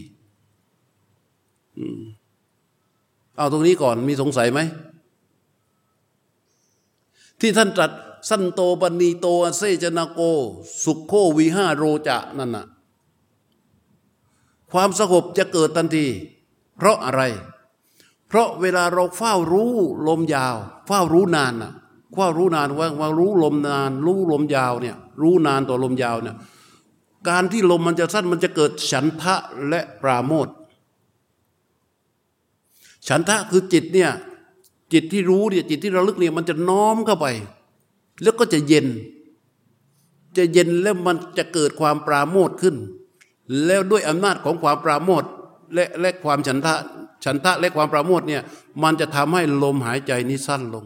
เอาตรงนี้ก่อนมีสงสัยไหม ที่ท่านตรัส สันโตปณีโตอเซจนาโก สุขโควิหาโรจะนั่นน่ะความสงบจะเกิดทันที เพราะอะไร เพราะเวลาเราเฝ้ารู้ลมยาว เฝ้ารู้นานน่ะเฝ้ารู้นานว่าว่ารู้ลมนาน รู้ลมยาวเนี่ยรู้นานต่อลมยาวเนี่ยการที่ลมมันจะสั้นมันจะเกิดฉันทะและปราโมทฉันทะคือจิตเนี่ยจิตที่รู้เนี่ยจิตที่ระลึกเนี่ยมันจะน้อมเข้าไป แล้วก็จะเย็น จะเย็นแล้วมันจะเกิดความปราโมทขึ้น แล้วด้วยอำนาจของความปราโมทและและความฉันทะฉันทะและความปราโมทเนี่ยมันจะทำให้ลมหายใจนี้สั้นลง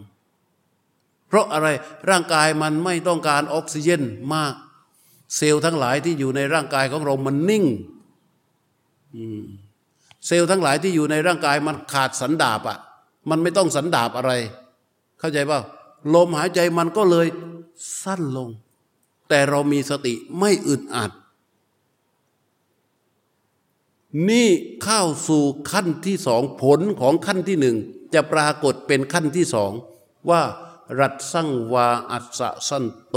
เพราะอะไรร่างกายมันไม่ต้องการออกซิเจนมาก เซลล์ทั้งหลายที่อยู่ในร่างกายของเรามันนิ่งเซลล์ทั้งหลายที่อยู่ในร่างกายมันขาดสันดาบอะ มันไม่ต้องสันดาบอะไร เข้าใจเปล่า ลมหายใจมันก็เลยสั้นลง แต่เรามีสติไม่อึดอัด นี่เข้าสู่ขั้นที่สองผลของขั้นที่หนึ่งจะปรากฏเป็นขั้นที่สองว่ารัตสั่งวาอัศสันโต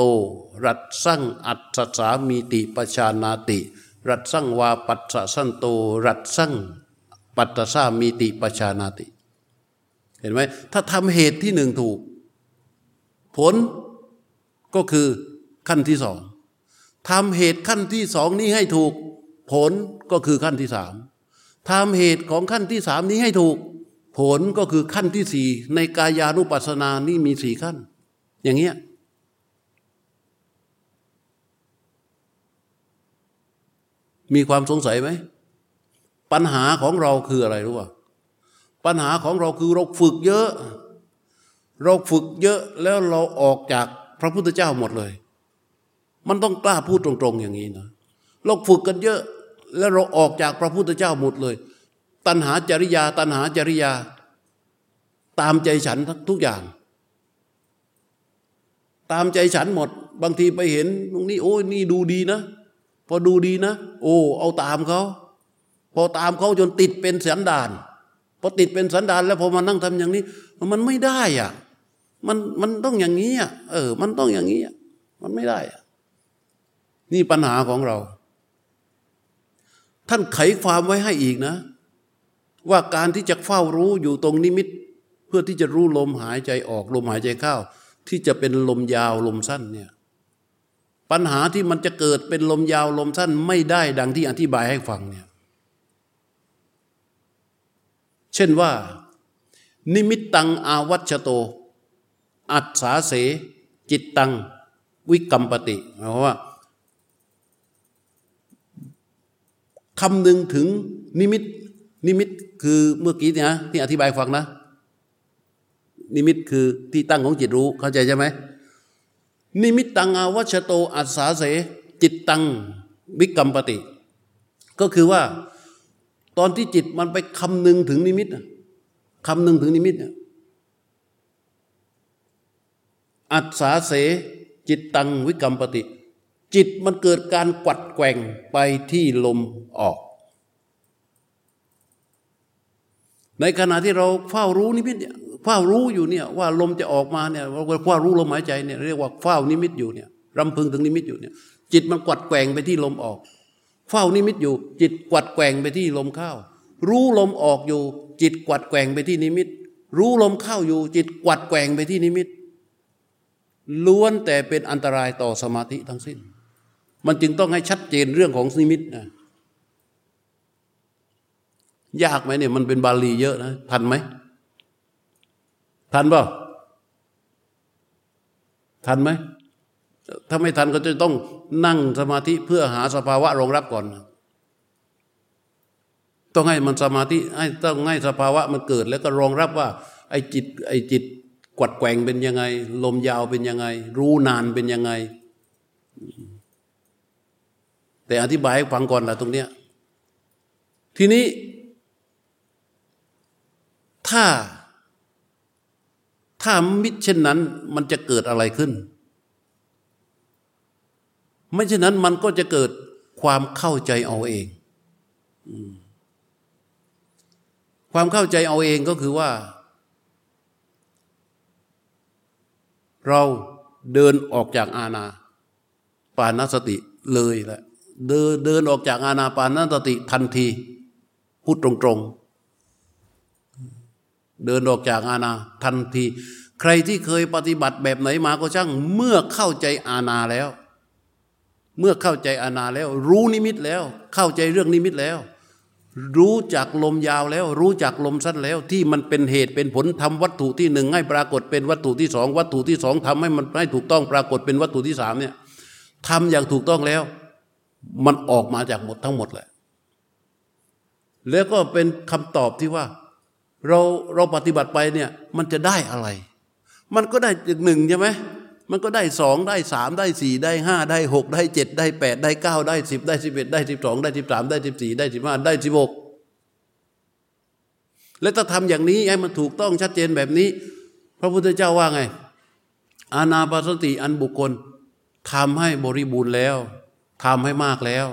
รัตสั่งอัศสามีติปชานาติ รัตสั่งวาปัสสะสันโต รัตสั่งปัตตสามีติปชานาติ เห็นไหมถ้าทำเหตุที่หนึ่งถูก ผลก็คือขั้นที่สองทำเหตุขั้นที่สองนี้ให้ถูก ผลก็คือขั้นที่สามทำเหตุของขั้นที่สามนี้ให้ถูก ผลก็คือขั้นที่สี่ในกายานุปัสสนานี่มีสี่ขั้น อย่างเงี้ยมีความสงสัยไหม ปัญหาของเราคืออะไรรู้ป่ะปัญหาของเราคือเราฝึกเยอะ เราฝึกเยอะแล้วเราออกจากพระพุทธเจ้าหมดเลย มันต้องกล้าพูดตรงๆอย่างนี้นะเราฝึกกันเยอะแล้วเราออกจากพระพุทธเจ้าหมดเลย ตัณหาจริยา ตัณหาจริยา ตามใจฉันทุกอย่าง ตามใจฉันหมด บางทีไปเห็นตรงนี้ โอ้ยนี่ดูดีนะ พอดูดีนะ โอ้เอาตามเขาพอตามเขาจนติดเป็นสันดานพอติดเป็นสันดานแล้วพอมานั่งทำอย่างนี้ มันไม่ได้อะ มันมันต้องอย่างนี้อะเออ มันต้องอย่างนี้อะมันไม่ได้อะนี่ปัญหาของเรา ท่านไขความไว้ให้อีกนะ ว่าการที่จะเฝ้ารู้อยู่ตรงนิมิต เพื่อที่จะรู้ลมหายใจออกลมหายใจเข้า ที่จะเป็นลมยาวลมสั้นเนี่ยปัญหาที่มันจะเกิดเป็นลมยาวลมสั้นไม่ได้ดังที่อธิบายให้ฟังเนี่ย เช่นว่า นิมิตตังอาวัชโต อัสสาเส จิตตัง วิกัมปติหมายว่าคำหนึ่งถึงนิมิต นิมิตคือเมื่อกี้เนี่ยที่อธิบายฟังนะ นิมิตคือที่ตั้งของจิตรู้เข้าใจใช่ไหมนิมิตตังอาวัชชโตอัสสาเส จิตตังวิกัมปติ ก็คือว่า ตอนที่จิตมันไปคำนึงถึงนิมิตคำนึงถึงนิมิต อัสสาเส จิตตังวิกัมปติ จิตมันเกิดการกวัดแกว่งไปที่ลมออก ในขณะที่เราเฝ้ารู้นิมิตเนี่ยเฝ้ารู้อยู่เนี่ยว่าลมจะออกมาเนี่ยเฝ้ารู้ลมหายใจเนี่ยเรียกว่าเฝ้านิมิตอยู่เนี่ยรำพึงถึงนิมิตอยู่เนี่ย จิตมันกวัดแกว่งไปที่ลมออก เฝ้านิมิตอยู่ จิตกวัดแกว่งไปที่ลมเข้า รู้ลมออกอยู่ จิตกวัดแกว่งไปที่นิมิต รู้ลมเข้าอยู่ จิตกวัดแกว่งไปที่นิมิต ล้วนแต่เป็นอันตรายต่อสมาธิทั้งสิ้น มันจึงต้องให้ชัดเจนเรื่องของนิมิตนะยากไหมเนี่ยมันเป็นบาลีเยอะนะทันไหมทันเปล่าทันไหมถ้าไม่ทันก็จะต้องนั่งสมาธิเพื่อหาสภาวะรองรับก่อน ต้องให้มันสมาธิให้ต้องให้สภาวะมันเกิด แล้วก็รองรับว่า ไอ้จิต ไอ้จิต กวัดแกว่งเป็นยังไง ลมยาวเป็นยังไง รู้นานเป็นยังไง แต่อธิบายให้ฟังก่อนละตรงเนี้ยทีนี้ ถ้า ถ้ามิเช่นนั้นมันจะเกิดอะไรขึ้น ไม่เช่นนั้นมันก็จะเกิดความเข้าใจเอาเองความเข้าใจเอาเองก็คือว่า เราเดินออกจากอาณาปานสติเลยแหละเดินเดินออกจากอาณาปานสติทันที พูดตรงๆ เดินออกจากอาณาทันที ใครที่เคยปฏิบัติแบบไหนมาก็ช่างเมื่อเข้าใจอาณาแล้ว เมื่อเข้าใจอาณาแล้ว รู้นิมิตแล้ว เข้าใจเรื่องนิมิตแล้ว รู้จักลมยาวแล้ว รู้จักลมสั้นแล้ว ที่มันเป็นเหตุเป็นผลทำวัตถุที่หนึ่งให้ปรากฏเป็นวัตถุที่สองวัตถุที่สองทำให้มันให้ถูกต้องปรากฏเป็นวัตถุที่สามเนี่ยทำอย่างถูกต้องแล้ว มันออกมาจากหมดทั้งหมดแหละ แล้วก็เป็นคำตอบที่ว่า เราเราปฏิบัติไปเนี่ยมันจะได้อะไร มันก็ได้หนึ่งใช่ไหม มันก็ได้สองได้สามได้สี่ได้ห้าได้หกได้เจ็ดได้แปดได้เก้าได้สิบได้สิบเอ็ดได้สิบสองได้สิบสามได้สิบสี่ได้สิบห้าได้สิบหกและถ้าทำอย่างนี้ให้มันถูกต้องชัดเจนแบบนี้ พระพุทธเจ้าว่าไง อาณาปสติอันบุคคลทำให้บริบูรณ์แล้วทำให้มากแล้ว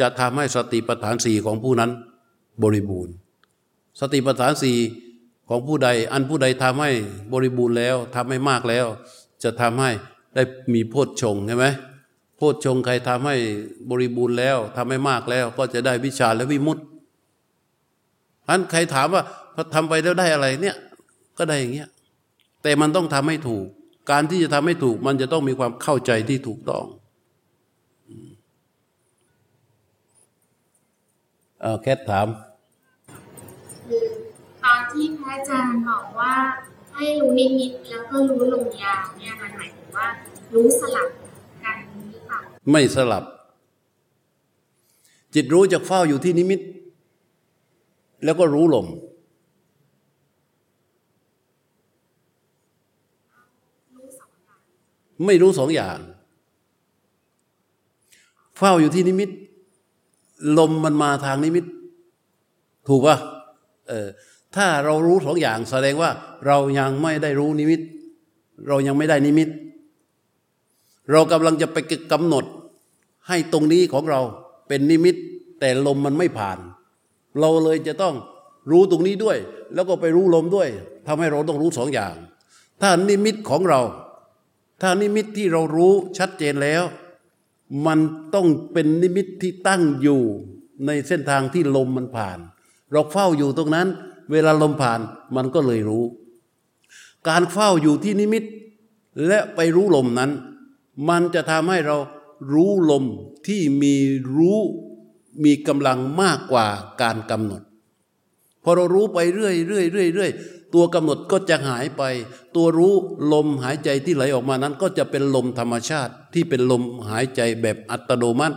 จะทำให้สติปัฏฐานสี่ของผู้นั้น บริบูรณ์ สติปัฏฐานสี่ของผู้ใด อันผู้ใดทำให้บริบูรณ์แล้วทำให้มากแล้ว จะทำให้ได้มีโพชฌงใช่ไหมโพชฌงใครทำให้บริบูรณ์แล้วทำให้มากแล้วก็จะได้วิชาและวิมุตติอันใครถามว่าพอทำไปแล้วได้อะไรเนี่ยก็ได้อย่างเงี้ยแต่มันต้องทำให้ถูก การที่จะทำให้ถูกมันจะต้องมีความเข้าใจที่ถูกต้องเอาแคทถามคือตอนที่พระอาจารย์บอกว่า ให้รู้นิมิตแล้วก็รู้ลงยาวเนี่ยมันหมายถึงว่า รู้สลับกันหรือเปล่าไม่สลับ จิตรู้จะเฝ้าอยู่ที่นิมิต แล้วก็รู้ลมไม่รู้สองอย่าง เฝ้าอยู่ที่นิมิต ลมมันมาทางนิมิต ถูกป่ะเออ ถ้าเรารู้สองอย่างแสดงว่าเรายังไม่ได้รู้นิมิต เรายังไม่ได้นิมิต เรากำลังจะไปกำหนดให้ตรงนี้ของเราเป็นนิมิต แต่ลมมันไม่ผ่าน เราเลยจะต้องรู้ตรงนี้ด้วย แล้วก็ไปรู้ลมด้วยทำให้เราต้องรู้สองอย่าง ถ้านิมิตของเรา ถ้านิมิตที่เรารู้ชัดเจนแล้ว มันต้องเป็นนิมิตที่ตั้งอยู่ในเส้นทางที่ลมมันผ่าน เราเฝ้าอยู่ตรงนั้น เวลาลมผ่านมันก็เลยรู้ การเฝ้าอยู่ที่นิมิต และไปรู้ลมนั้น มันจะทำให้เรารู้ลมที่มีรู้มีกำลังมากกว่าการกำหนด พอเรารู้ไปเรื่อยเรื่อยเรื่อยเรื่อยตัวกำหนดก็จะหายไป ตัวรู้ลมหายใจที่ไหลออกมานั้น ก็จะเป็นลมธรรมชาติที่เป็นลมหายใจแบบอัตโนมัติ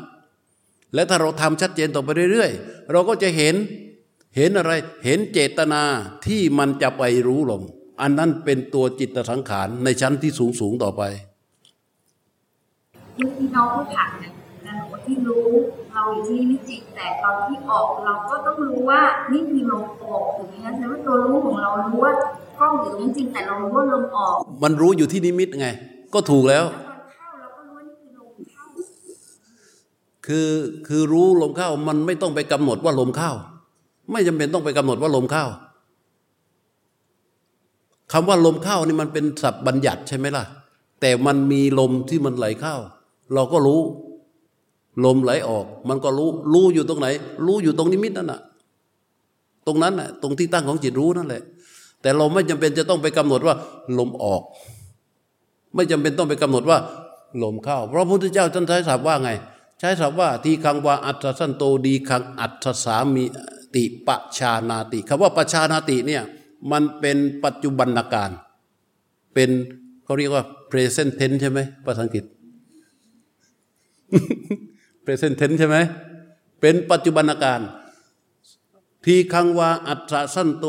และถ้าเราทำชัดเจนต่อไปเรื่อยๆ เราก็จะเห็น เห็นอะไรเห็นเจตนาที่มันจะไปรู้ลม อันนั้นเป็นตัวจิตสังขารในชั้นที่สูงสูงๆต่อไปที่ที่น้องพูดถามเนี่ยนะหนูที่รู้เราอยู่ที่นิจิตแต่ตอนที่ออกเราก็ต้องรู้ว่านี่คือลมออกถูกไหมคะแสดงว่าตัวรู้ของเรารู้ว่ากล้องอยู่ตรงนี้จริงแต่เรารู้ว่าลมออก มันรู้อยู่ที่นิมิตไง ก็ถูกแล้วตอนเข้าเราก็รู้ว่านี่คือลมเข้าคือคือรู้ลมเข้ามันไม่ต้องไปกำหนดว่าลมเข้า ไม่จำเป็นต้องไปกำหนดว่าลมเข้าคำว่าลมเข้านี่มันเป็นศัพท์บัญญัติใช่ไหมล่ะ แต่มันมีลมที่มันไหลเข้า เราก็รู้ ลมไหลออก มันก็รู้ รู้อยู่ตรงไหน รู้อยู่ตรงนิมิตนั่นน่ะ ตรงนั้นน่ะตรงที่ตั้งของจิตรู้นั่นแหละ แต่เราไม่จำเป็นจะต้องไปกำหนดว่า ลมออก ไม่จำเป็นต้องไปกำหนดว่า ลมเข้า เพราะพระพุทธเจ้าท่านใช้ศัพท์ว่าไง ใช้ศัพท์ว่าทีคังวาอัตสันโตดีคังอัตสามี ติปชานาติคำว่าปชานาติเนี่ยมันเป็นปัจจุบันการ เป็นเขาเรียกว่า present tense ใช่ไหมภาษาอังกฤษ present tense ใช่ไหมเป็นปัจจุบันการทีคังวาอัตสันโต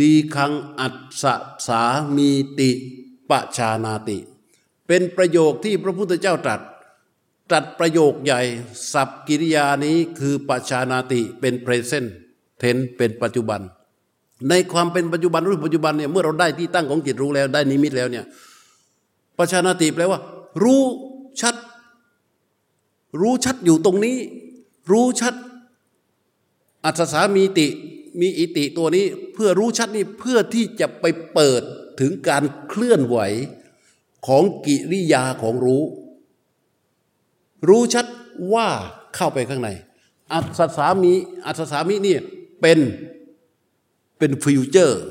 ดีคังอัตสสามีติปชานาติ เป็นประโยคที่พระพุทธเจ้าตรัสตรัสประโยคใหญ่สับกิริยานี้คือปชานาติเป็น present tense เป็นปัจจุบัน ในความเป็นปัจจุบันรู้ปัจจุบันเนี่ยเมื่อเราได้ที่ตั้งของจิตรู้แล้วได้นิมิตแล้วเนี่ยปชานาติแปลว่า รู้ชัด รู้ชัดอยู่ตรงนี้ รู้ชัด อัศสามีติมีอิติตัวนี้เพื่อรู้ชัดนี่เพื่อที่จะไปเปิดถึงการเคลื่อนไหวของกิริยาของรู้ รู้ชัดว่าเข้าไปข้างใน อัศสามีอัศสามินี่ เป็นเป็น future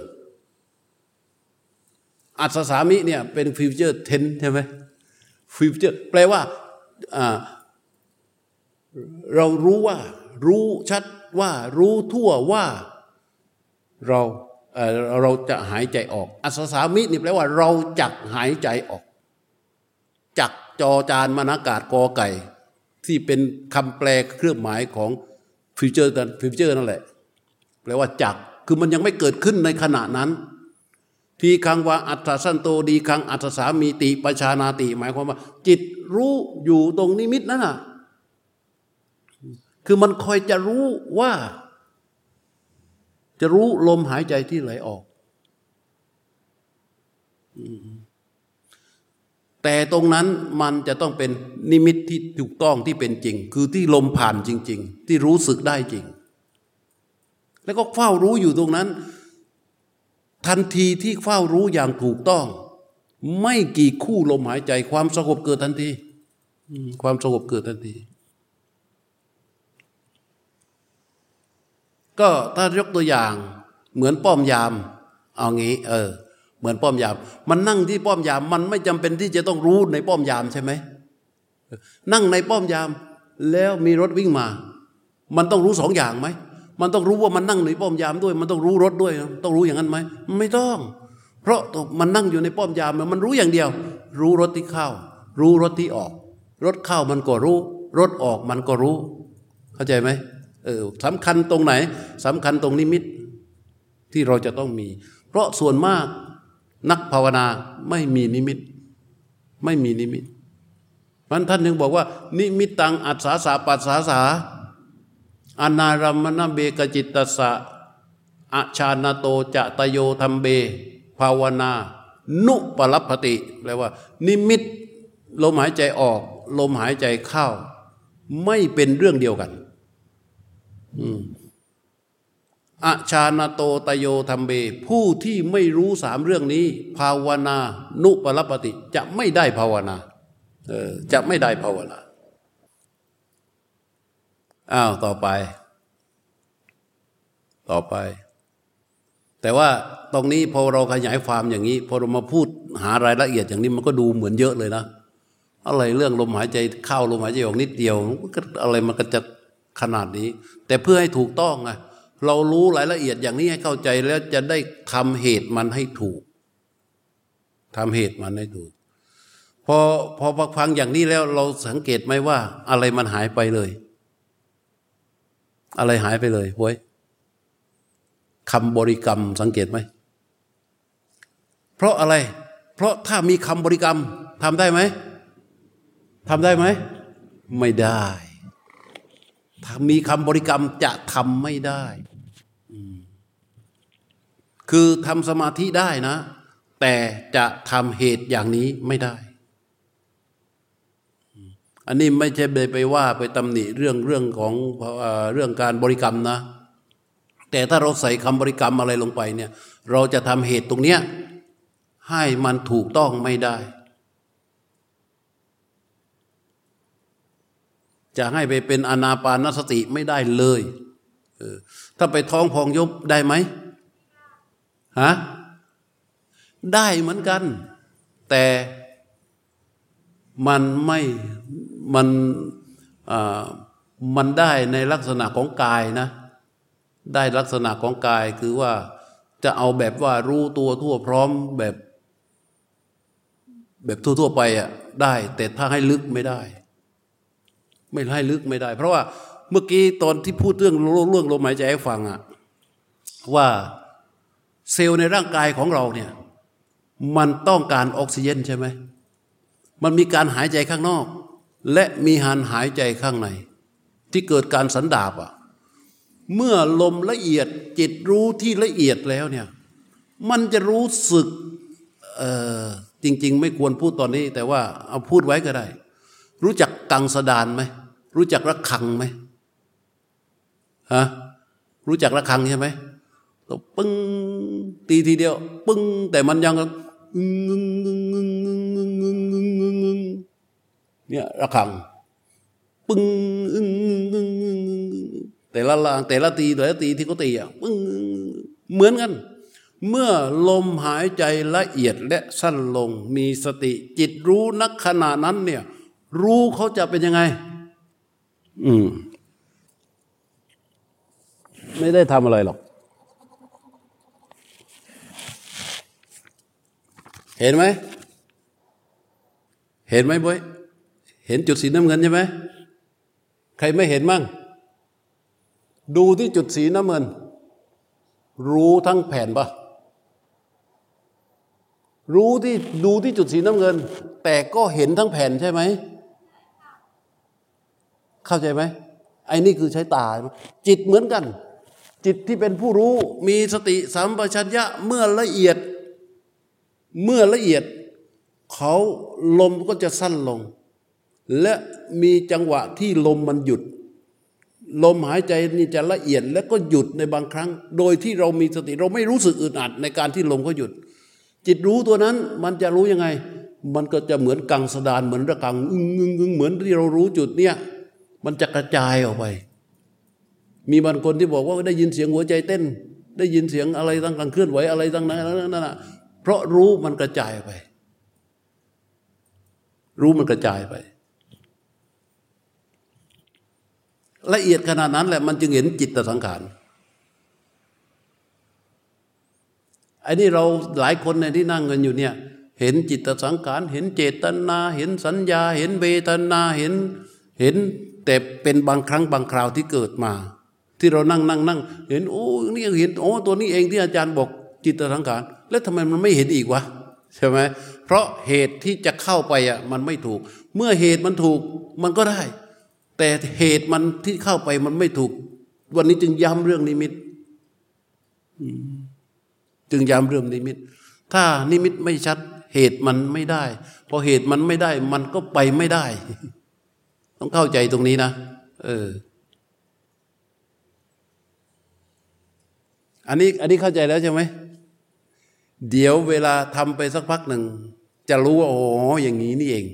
อัสสามิเนี่ยเป็น future tense ใช่ไหม future แปลว่าเรารู้ว่า รู้ชัดว่า รู้ทั่วว่าเราเเราจะหายใจออก อัศสามินี่แปลว่า เราจักหายใจออก จักจอจานไม้หันอากาศกอไก่ ที่เป็นคำแปลเครื่องหมายของ future กาล future นั่นแหละ แปลว่าจักคือมันยังไม่เกิดขึ้นในขณะนั้น ทีฆัง วาอัสสะสันโต ทีฆังอัสสะสามีติปชานาติ หมายความว่า จิตรู้อยู่ตรงนิมิตนั่นน่ะคือมันคอยจะรู้ว่า จะรู้ลมหายใจที่ไหลออก แต่ตรงนั้นมันจะต้องเป็นนิมิตที่ถูกต้องที่เป็นจริง คือที่ลมผ่านจริง ๆ ที่รู้สึกได้จริง แล้วก็เฝ้ารู้อยู่ตรงนั้น ทันทีที่เฝ้ารู้อย่างถูกต้อง ไม่กี่คู่ลมหายใจ ความสงบเกิดทันทีความสงบเกิดทันที ก็ถ้ายกตัวอย่างเหมือนป้อมยาม เอางี้เออ เหมือนป้อมยาม มันนั่งที่ป้อมยาม มันไม่จำเป็นที่จะต้องรู้ในป้อมยามใช่ไหมนั่งในป้อมยาม แล้วมีรถวิ่งมา มันต้องรู้สองอย่างไหม มันต้องรู้ว่ามันนั่งในป้อมยามด้วย มันต้องรู้รถด้วย ต้องรู้อย่างนั้นไหมไม่ต้อง เพราะมันนั่งอยู่ในป้อมยามมันรู้อย่างเดียว รู้รถที่เข้า รู้รถที่ออก รถเข้ามันก็รู้ รถออกมันก็รู้ เข้าใจไหมเออสำคัญตรงไหนสำคัญตรงนิมิตที่เราจะต้องมี เพราะส่วนมากนักภาวนาไม่มีนิมิต ไม่มีนิมิตมันท่านยังบอกว่า นิมิตตังอัศสาสาปัสสาสา อนารามณเบกจิตตสะอาชานาโตจะตโยธรรมเบ ภาวนา นุปรัพติแปลว่า นิมิตลมหายใจออก ลมหายใจเข้า ไม่เป็นเรื่องเดียวกันอาชานาโตตโยธรรมเบ ผู้ที่ไม่รู้สามเรื่องนี้ ภาวนา นุปรัพติ จะไม่ได้ภาวนาจะไม่ได้ภาวนา อ้าวต่อไป ต่อไป แต่ว่าตรงนี้พอเราขยายความอย่างนี้ พอเรามาพูดหารายละเอียดอย่างนี้มันก็ดูเหมือนเยอะเลยนะอะไรเรื่องลมหายใจเข้าลมหายใจออกนิดเดียวอะไรมันก็จะขนาดนี้ แต่เพื่อให้ถูกต้องไงเรารู้รายละเอียดอย่างนี้ให้เข้าใจแล้วจะได้ทำเหตุมันให้ถูกทำเหตุมันให้ถูกพอพอฟังอย่างนี้แล้วเราสังเกตไหมว่า อะไรมันหายไปเลย อะไรหายไปเลยห้วยคำบริกรรมสังเกตไหม เพราะอะไร เพราะถ้ามีคำบริกรรมทำได้ไหมทำได้ไหม ไม่ได้ ถ้ามีคำบริกรรมจะทำไม่ได้ คือทำสมาธิได้นะ แต่จะทำเหตุอย่างนี้ไม่ได้ อันนี้ไม่ใช่ไปไปว่าไปตำหนิเรื่องเรื่องของเรื่องการบริกรรมนะ แต่ถ้าเราใส่คำบริกรรมอะไรลงไปเนี่ย เราจะทำเหตุตรงเนี้ยให้มันถูกต้องไม่ได้ จะให้ไปเป็นอนาปานสติไม่ได้เลยถ้าไปท้องพองยุบได้ไหมฮะได้เหมือนกัน แต่มันไม่ มันมันได้ในลักษณะของกายนะ ได้ลักษณะของกายคือว่าจะเอาแบบว่ารู้ตัวทั่วพร้อมแบบ แบบทั่วๆไปอะได้ แต่ถ้าให้ลึกไม่ได้ ไม่ให้ลึกไม่ได้ เพราะว่าเมื่อกี้ตอนที่พูดเรื่องเรื่องลมหายใจให้ฟังอะว่าเซลล์ในร่างกายของเราเนี่ย มันต้องการออกซิเจนใช่ไหมมันมีการหายใจข้างนอก และมีหันหายใจข้างใน ที่เกิดการสันดาบอะเมื่อลมละเอียดจิตรู้ที่ละเอียดแล้วเนี่ยมันจะรู้สึกจริง ๆ ไม่ควรพูดตอนนี้ แต่ว่าเอาพูดไว้ก็ได้ รู้จักกังสดานไหมรู้จักระคังไหมฮะรู้จักระคังใช่ไหมก็ปึ้งตีทีเดียว ปึ้งแต่มันยัง เนี่ยระฆังปึ้งอึ้งอึ้งแต่ละลางแต่ละตีแต่ละตีที่เขาตีอะปึ้งเหมือนกัน เมื่อลมหายใจละเอียดและสั้นลงมีสติ จิตรู้นักขณะนั้นเนี่ย รู้เขาจะเป็นยังไง อืม ไม่ได้ทำอะไรหรอก เห็นไหม เห็นไหมบอย ห็นจุดสีน้ำเงินใช่ไหมใครไม่เห็นมั่ง ดูที่จุดสีน้ำเงิน รู้ทั้งแผ่นปะรู้ที่ดูที่จุดสีน้ำเงิน แต่ก็เห็นทั้งแผ่นใช่ไหม เข้าใจไหมไอ้นี่คือใช้ตา จิตเหมือนกัน จิตที่เป็นผู้รู้มีสติสัมปชัญญะเมื่อละเอียด เมื่อละเอียด เขาลมก็จะสั้นลง และมีจังหวะที่ลมมันหยุด ลมหายใจนี่จะละเอียดแล้วก็หยุดในบางครั้ง โดยที่เรามีสติเราไม่รู้สึกอึดอัดในการที่ลมเขาหยุด จิตรู้ตัวนั้นมันจะรู้ยังไง มันก็จะเหมือนกังสดานเหมือนระกังอึ้งอึ้งอึ้งเหมือนที่เรารู้จุดเนี้ยมันจะกระจายออกไป มีบางคนที่บอกว่าได้ยินเสียงหัวใจเต้น ได้ยินเสียงอะไรต่างๆเคลื่อนไหวอะไรต่างๆนั่นน่ะเพราะรู้มันกระจายไป รู้มันกระจายไป ละเอียดขนาดนั้นแหละมันจึงเห็นจิตสังขารไอ้นี่เราหลายคนในที่นั่งกันอยู่เนี่ยเห็นจิตสังขารเห็นเจตนา เห็นสัญญา เห็นเวทนาเห็นเห็นแต่เป็นบางครั้งบางคราวที่เกิดมา ที่เรานั่งนั่งนั่งเห็นโอ้นี่เห็นโอ้ตัวนี้เองที่อาจารย์บอกจิตสังขารแล้วทำไมมันไม่เห็นอีกวะใช่ไหมเพราะเหตุที่จะเข้าไปอะมันไม่ถูก เมื่อเหตุมันถูกมันก็ได้ แต่เหตุมันที่เข้าไปมันไม่ถูก วันนี้จึงย้ำเรื่องนิมิตจึงย้ำเรื่องนิมิต ถ้านิมิตไม่ชัด เหตุมันไม่ได้พอเหตุมันไม่ได้ มันก็ไปไม่ได้ ต้องเข้าใจตรงนี้นะเออ อันนี้ อันนี้เข้าใจแล้วใช่ไหมเดี๋ยวเวลาทำไปสักพักหนึ่ง จะรู้ว่าอ๋ออย่างนี้นี่เอง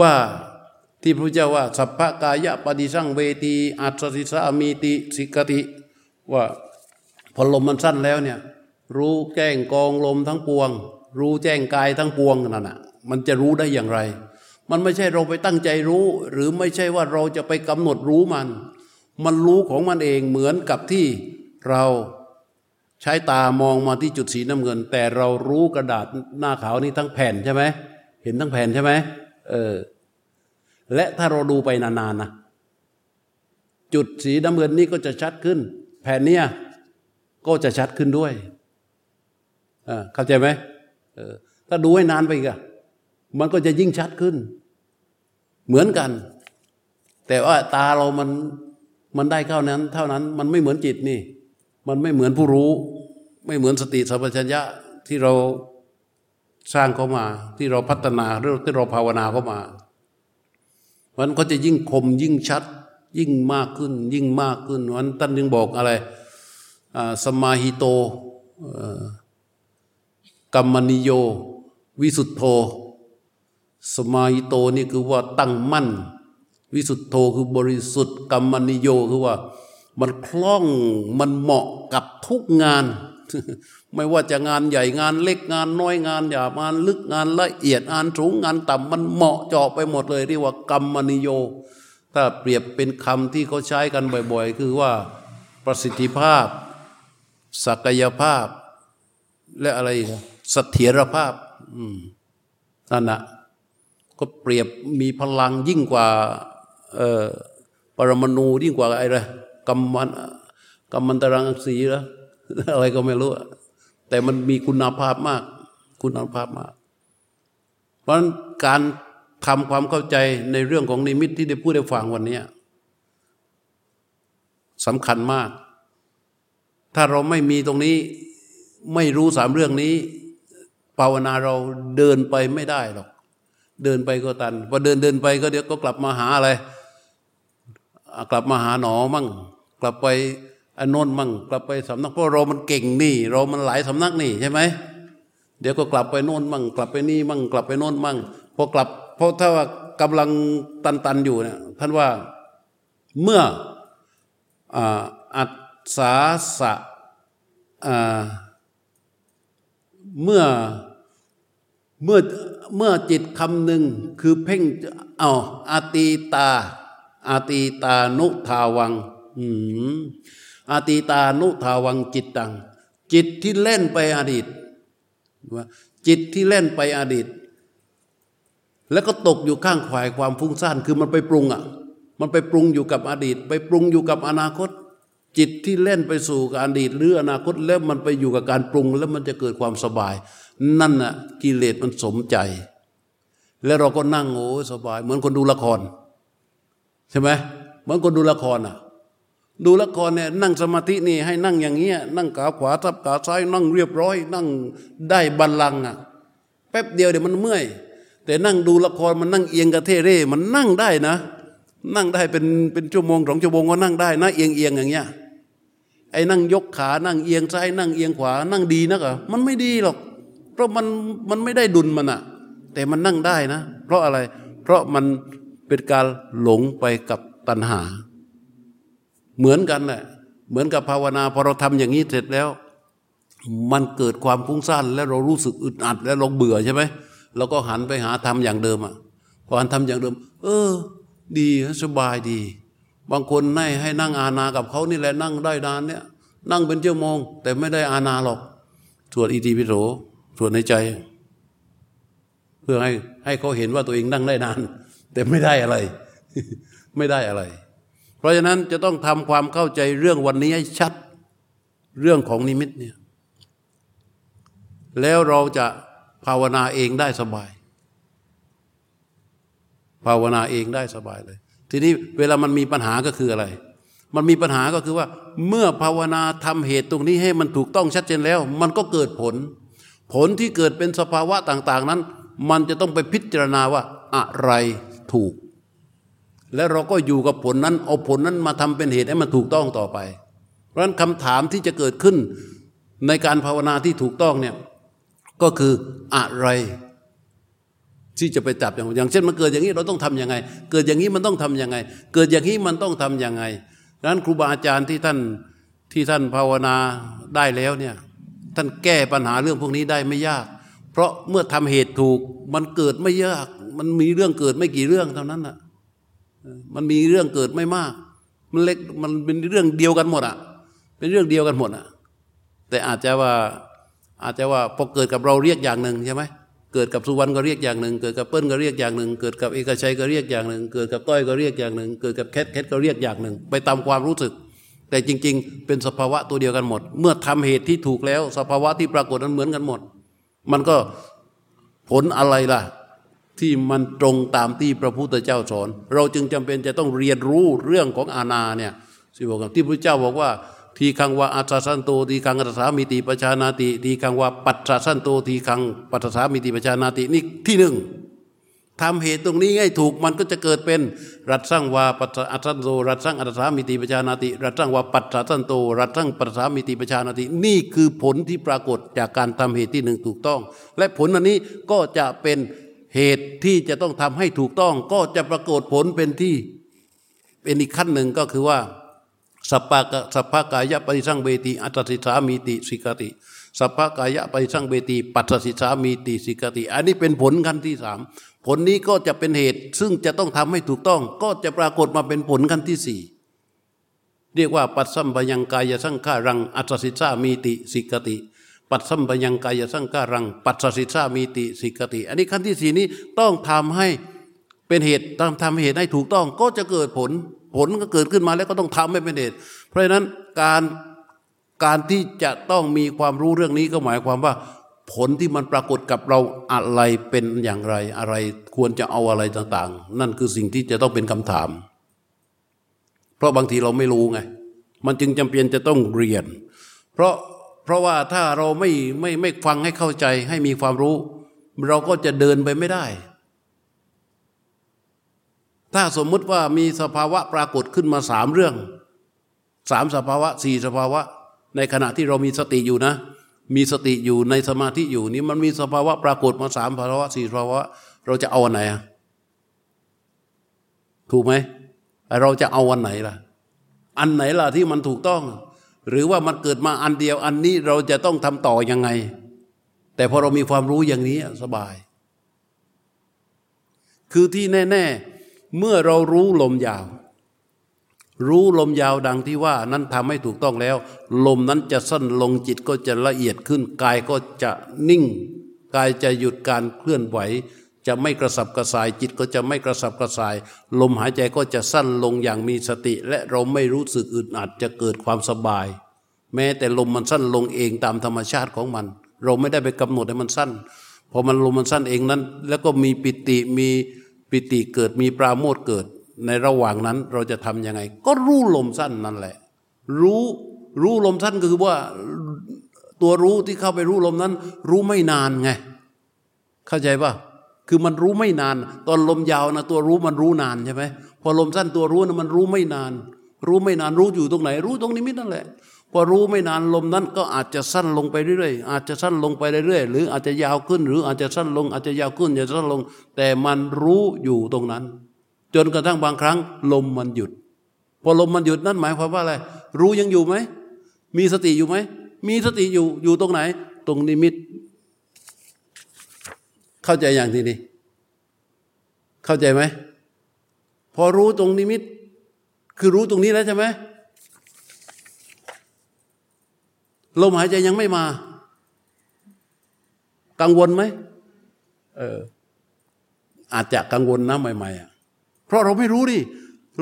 ว่า ที่พระเจ้าว่า สัพพกายะปฏิสังเวทีอัตสิสามีติสิกติ ว่าพอลมมันสั้นแล้วเนี่ย รู้แจ้งกองลมทั้งปวง รู้แจ้งกายทั้งปวงนั่นน่ะ มันจะรู้ได้อย่างไร มันไม่ใช่เราไปตั้งใจรู้ หรือไม่ใช่ว่าเราจะไปกำหนดรู้มัน มันรู้ของมันเองเหมือนกับที่เราใช้ตามองมาที่จุดสีน้ำเงิน แต่เรารู้กระดาษหน้าขาวนี้ทั้งแผ่นใช่ไหมเห็นทั้งแผ่นใช่ไหมเออ และถ้าเราดูไปนานๆนะจุดสีน้ำเงินนี้ก็จะชัดขึ้น แผ่นเนี้ยก็จะชัดขึ้นด้วยเข้าใจไหมถ้าดูให้นานไปอีกอะมันก็จะยิ่งชัดขึ้น เหมือนกัน แต่ว่าตาเรามันมันได้เข้านั้น เท่านั้นมันไม่เหมือนจิตนี่ มันไม่เหมือนผู้รู้ ไม่เหมือนสติสัมปชัญญะที่เราสร้างเขามา ที่เราพัฒนาหรือที่เราภาวนาเขามา มันก็จะยิ่งคมยิ่งชัด ยิ่งมากขึ้น ยิ่งมากขึ้นวันท่านยังบอกอะไรสมาหิโตกัมมนิโย วิสุทธโธ สมาหิโตนี่คือว่าตั้งมั่น วิสุทธโธคือบริสุทธิ์กัมมนิโยคือว่ามันคล่องมันเหมาะกับทุกงาน ไม่ว่าจะงานใหญ่งานเล็กงานน้อยงานหยาบงานลึกงานละเอียดงานสูงงานต่ำมันเหมาะเจาะไปหมดเลยเรียกว่ากรรมนิโย ถ้าเปรียบเป็นคำที่เขาใช้กันบ่อย ๆ คือว่าประสิทธิภาพ ศักยภาพ และอะไรเสถียรภาพนั่นนะก็เปรียบมีพลังยิ่งกว่าปรมาณูยิ่งกว่าอะไรกรรมันกรรมันตรังสีแล้ว อะไรก็ไม่รู้แต่มันมีคุณภาพมาก คุณภาพมาก เพราะงั้นการทำความเข้าใจในเรื่องของนิมิตที่ได้พูดได้ฟังวันนี้สำคัญมาก ถ้าเราไม่มีตรงนี้ไม่รู้สามเรื่องนี้ ภาวนาเราเดินไปไม่ได้หรอก เดินไปก็ตันพอเดินเดินไปก็เดี๋ยวก็กลับมาหาอะไร กลับมาหาหนอมั่ง กลับไป อันโน้นมั่งกลับไปสำนักเพราะเรามันเก่งนี่ เรามันหลายสำนักนี่ใช่ไหมเดี๋ยวก็กลับไปโน่นมั่ง กลับไปนี่มั่ง กลับไปโน่นมั่งพอกลับเพราะถ้าว่ากำลังตันตันอยู่เนี่ยท่านว่าเมื่ออัศสาสะเมื่อเมื่อเมื่อจิตคำหนึ่งคือเพ่งเอาอาตีตาอาตีตานุทาวัง อาตีตานุทาวังจิตตัง จิตที่เล่นไปอดีตว่าจิตที่เล่นไปอดีต แล้วก็ตกอยู่ข้างขวายความฟุ้งซ่านคือมันไปปรุงอะ มันไปปรุงอยู่กับอดีต ไปปรุงอยู่กับอนาคต จิตที่เล่นไปสู่กับอดีต หรืออนาคตแล้วมันไปอยู่กับการปรุง แล้วมันจะเกิดความสบาย นั่นน่ะกิเลสมันสมใจ แล้วเราก็นั่งโอ้สบาย เหมือนคนดูละคร ใช่ไหมเหมือนคนดูละครอะ ดูละครเนี่ยนั่งสมาธินี่ให้นั่งอย่างเงี้ยนั่งขาขวาทับขาซ้ายนั่งเรียบร้อย นั่งได้บัลลังก์อะแป๊บเดียวเดี๋ยวมันเมื่อย แต่นั่งดูละครมันนั่งเอียงกระเทเร่ มันนั่งได้นะ นั่งได้เป็นเป็นชั่วโมงสองชั่วโมงก็นั่งได้นะเอียงเอียงอย่างเงี้ยไอ้นั่งยกขานั่งเอียงซ้ายนั่งเอียงขวา นั่งดีนักเหรอมันไม่ดีหรอก เพราะมันมันไม่ได้ดุลมันอะแต่มันนั่งได้นะ เพราะอะไร เพราะมันเป็นการหลงไปกับตัณหา เหมือนกันแหละเหมือนกับภาวนาพอเราทำอย่างนี้เสร็จแล้ว มันเกิดความฟุ้งซ่านแล้วเรารู้สึกอึดอัด แล้วเราเบื่อใช่ไหมเราก็หันไปหาทำอย่างเดิมอะพอหันทำอย่างเดิม เออ ดีสบายดี บางคนให้ให้นั่งอาณากับเขานี่แหละนั่งได้นานเนี่ย นั่งเป็นชั่วโมงแต่ไม่ได้อาณาหรอกสวดอิติปิโสสวดในใจ เพื่อให้ให้เขาเห็นว่าตัวเองนั่งได้นาน แต่ไม่ได้อะไร ไม่ได้อะไร เพราะฉะนั้นจะต้องทำความเข้าใจเรื่องวันนี้ให้ชัดเรื่องของนิมิตเนี่ยแล้วเราจะภาวนาเองได้สบาย ภาวนาเองได้สบายเลย ทีนี้เวลามันมีปัญหาก็คืออะไร มันมีปัญหาก็คือว่า เมื่อภาวนาทำเหตุตรงนี้ให้มันถูกต้องชัดเจนแล้ว มันก็เกิดผล ผลที่เกิดเป็นสภาวะต่าง ๆ นั้น มันจะต้องไปพิจารณาว่าอะไรถูก และเราก็อยู่กับผลนั้น เอาผลนั้นมาทำเป็นเหตุให้มันถูกต้องต่อไป เพราะฉะนั้นคำถามที่จะเกิดขึ้นในการภาวนาที่ถูกต้องเนี่ยก็คืออะไรที่จะไปจับอย่างอย่างเช่นมันเกิดอย่างนี้เราต้องทํำยังไง เกิดอย่างนี้มันต้องทํำยังไง เกิดอย่างนี้มันต้องทํำยังไงดังนั้นครูบาอาจารย์ที่ท่านที่ท่านภาวนาได้แล้วเนี่ยท่านแก้ปัญหาเรื่องพวกนี้ได้ไม่ยาก เพราะเมื่อทำเหตุถูกมันเกิดไม่ยาก มันมีเรื่องเกิดไม่กี่เรื่องเท่านั้นน่ะ มันมีเรื่องเกิดไม่มาก มันเล็กมันเป็นเรื่องเดียวกันหมดอะ เป็นเรื่องเดียวกันหมดอะ แต่อาจจะว่าอาจจะว่าพอเกิดกับเราเรียกอย่างหนึ่งใช่ไหมเกิดกับสุวรรณก็เรียกอย่างหนึ่ง เกิดกับเปิ้ลก็เรียกอย่างหนึ่ง เกิดกับเอกชัยก็เรียกอย่างหนึ่ง เกิดกับต้อยก็เรียกอย่างหนึ่ง เกิดกับแคทแคทก็เรียกอย่างหนึ่ง ไปตามความรู้สึก แต่จริง ๆ เป็นสภาวะตัวเดียวกันหมด เมื่อทำเหตุที่ถูกแล้ว สภาวะที่ปรากฏนั้นเหมือนกันหมด มันก็ผลอะไรล่ะ ที่มันตรงตามที่พระพุทธเจ้าสอน เราจึงจำเป็นจะต้องเรียนรู้เรื่องของอาณาเนี่ยสิบอกที่พระเจ้าบอกว่าทีคังว่าอัศสันโตทีคังอัตสามิติปชานาติทีคังว่าปัจสันโตทีคังปัจสามิติปชานาตินี่ที่หนึ่งทำเหตุตรงนี้ให้ถูกมันก็จะเกิดเป็นรัตสร้างวาปัจอัสันโตรัตสร้างอัตสามิติปชานาติ รัตสร้างวาปัจสันโตรัตสร้างปัจสามิติปชานาติ นี่คือผลที่ปรากฏจากการทำเหตุที่หนึ่งถูกต้อง และผลอันนี้ก็จะเป็น เหตุที่จะต้องทำให้ถูกต้องก็จะปรากฏผลเป็นที่เป็นอีกขั้นหนึ่งก็คือว่าสัพพะสัพพะกายะปริสังเบติอัตติสามีติสิกติสัพพะกายะปริสังเบติปัตสิสามีติสิกติ อันนี้เป็นผลขั้นที่สามผลนี้ก็จะเป็นเหตุ ซึ่งจะต้องทำให้ถูกต้อง ก็จะปรากฏมาเป็นผลขั้นที่สี่เรียกว่าปัตสัมปยังกายสังขารังอัตสิสามีติสิกติ ปัตสัมปยังกายสังขารัง ปัตสสิสามีติสิกติ อันนี้ขั้นที่สี่นี้ต้องทำให้เป็นเหตุทำทำเหตุให้ถูกต้องก็จะเกิดผลผลก็เกิดขึ้นมาแล้วก็ต้องทำให้เป็นเหตุ เพราะฉะนั้นการการที่จะต้องมีความรู้เรื่องนี้ก็หมายความว่า ผลที่มันปรากฏกับเราอะไรเป็นอย่างไรอะไรควรจะเอาอะไรต่างๆ นั่นคือสิ่งที่จะต้องเป็นคำถาม เพราะบางทีเราไม่รู้ไง มันจึงจำเป็นจะต้องเรียน เพราะ เพราะว่าถ้าเราไม่ไม่ไม่ฟังให้เข้าใจให้มีความรู้ เราก็จะเดินไปไม่ได้ ถ้าสมมุติว่ามีสภาวะปรากฏขึ้นมาสามเรื่องสามสภาวะสี่สภาวะ ในขณะที่เรามีสติอยู่นะ มีสติอยู่ในสมาธิอยู่นี่มันมีสภาวะปรากฏมาสามสภาวะสี่สภาวะ เราจะเอาอันไหนอะถูกไหมเราจะเอาอันไหนล่ะ อันไหนล่ะที่มันถูกต้อง หรือว่ามันเกิดมาอันเดียวอันนี้เราจะต้องทำต่อยังไง แต่พอเรามีความรู้อย่างนี้สบาย คือที่แน่ ๆ เมื่อเรารู้ลมยาว รู้ลมยาวดังที่ว่านั้นทำให้ถูกต้องแล้ว ลมนั้นจะสั้นลงจิตก็จะละเอียดขึ้น กายก็จะนิ่ง กายจะหยุดการเคลื่อนไหว จะไม่กระสับกระส่ายจิตก็จะไม่กระสับกระส่าย ลมหายใจก็จะสั้นลงอย่างมีสติ และเราไม่รู้สึกอึดอัดจะเกิดความสบาย แม้แต่ลมมันสั้นลงเองตามธรรมชาติของมัน เราไม่ได้ไปกำหนดให้มันสั้นพอมันลมมันสั้นเองนั้น แล้วก็มีปิติมีปิติเกิดมีปราโมทเกิด ในระหว่างนั้นเราจะทํำยังไง ก็รู้ลมสั้นนั่นแหละ รู้รู้ลมสั้นก็คือว่าตัวรู้ที่เข้าไปรู้ลมนั้น รู้ไม่นานไง เข้าใจปะ คือมันรู้ไม่นาน ตอนลมยาวนะตัวรู้มันรู้นานใช่ไหมพอลมสั้นตัวรู้นะมันรู้ไม่นาน รู้ไม่นานรู้อยู่ตรงไหน รู้ตรงนิมิตนั่นแหละ พอรู้ไม่นานลมนั้นก็อาจจะสั้นลงไปเรื่อยๆ อาจจะสั้นลงไปเรื่อยๆ หรืออาจจะยาวขึ้น หรืออาจจะสั้นลง อาจจะยาวขึ้นอาจจะสั้นลง แต่มันรู้อยู่ตรงนั้น จนกระทั่งบางครั้ง ลมมันหยุด พอลมมันหยุดนั่นหมายความว่าอะไร รู้ยังอยู่ไหม มีสติอยู่ไหม มีสติอยู่ อยู่ตรงไหน ตรงนิมิต เข้าใจอย่างที่นี้เข้าใจไหมพอรู้ตรงนิมิต คือรู้ตรงนี้แล้วใช่ไหมลมหายใจยังไม่มา กังวลไหมเอออาจจะกังวลนะใหม่ๆอะเพราะเราไม่รู้ดิ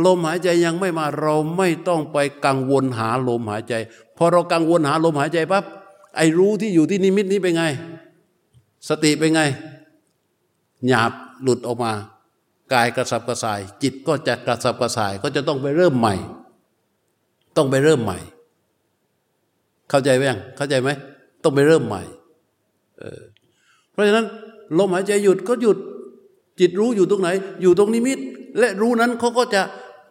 ลมหายใจยังไม่มา เราไม่ต้องไปกังวลหาลมหายใจ พอเรากังวลหาลมหายใจปั๊บไอ้รู้ที่อยู่ที่นิมิตนี้เป็นไง สติเป็นไง หยาบหลุดออกมากายกระสับกระส่าย จิตก็จะกระสับกระส่ายก็จะต้องไปเริ่มใหม่ ต้องไปเริ่มใหม่ เข้าใจไหมยังเข้าใจไหมต้องไปเริ่มใหม่เออเพราะฉะนั้นลมหายใจหยุดก็หยุดจิตรู้อยู่ตรงไหน อยู่ตรงนิมิต และรู้นั้นเขาก็จะ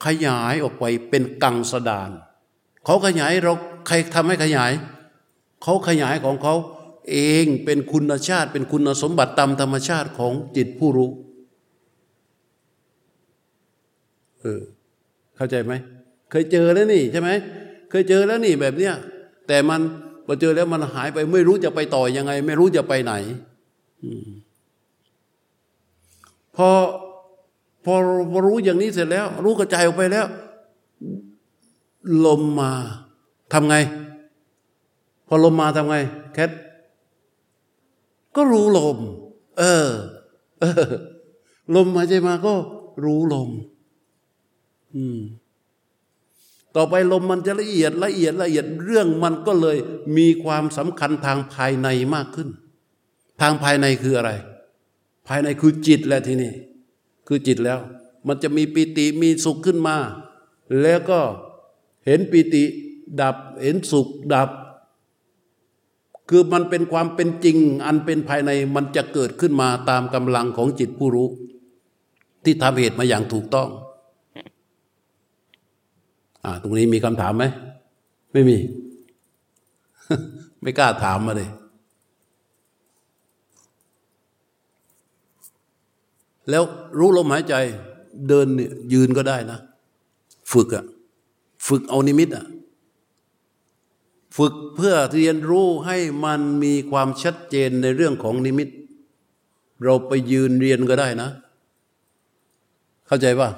ขยายออกไปเป็นกังสดานเขาขยายเราใครทำให้ขยาย เขาขยายของเขา เองเป็นคุณชาติ เป็นคุณสมบัติตามธรรมชาติของจิตผู้รู้เออเข้าใจไหมเคยเจอแล้วนี่ใช่ไหมเคยเจอแล้วนี่แบบเนี้ยแต่มันพอเจอแล้วมันหายไปไม่รู้จะไปต่อยังไง ไม่รู้จะไปไหนพอพอพอรู้อย่างนี้เสร็จแล้ว รู้กระจายออกไปแล้ว ลมมาทำไง พอลมมาทำไง แคท ก็รู้ลม เออ เออ ลมหายใจมาก็รู้ลม อืม ต่อไปลมมันจะละเอียดละเอียดละเอียดเรื่องมันก็เลยมีความสำคัญทางภายในมากขึ้น ทางภายในคืออะไร ภายในคือจิตแหละทีนี้คือจิตแล้ว มันจะมีปิติมีสุขขึ้นมา แล้วก็เห็นปิติดับเห็นสุขดับ คือมันเป็นความเป็นจริงอันเป็นภายในมันจะเกิดขึ้นมาตามกำลังของจิตผู้รู้ ที่ทำเหตุมาอย่างถูกต้อง อ่า ตรงนี้มีคำถามไหม ไม่มี ไม่กล้าถามมาเลยแล้วรู้ลมหายใจเดินเนี่ยยืนก็ได้นะ ฝึกอะฝึกเอานิมิตอะ ฝึกเพื่อเรียนรู้ให้มันมีความชัดเจนในเรื่องของนิมิต เราไปยืนเรียนก็ได้นะ เข้าใจป่ะ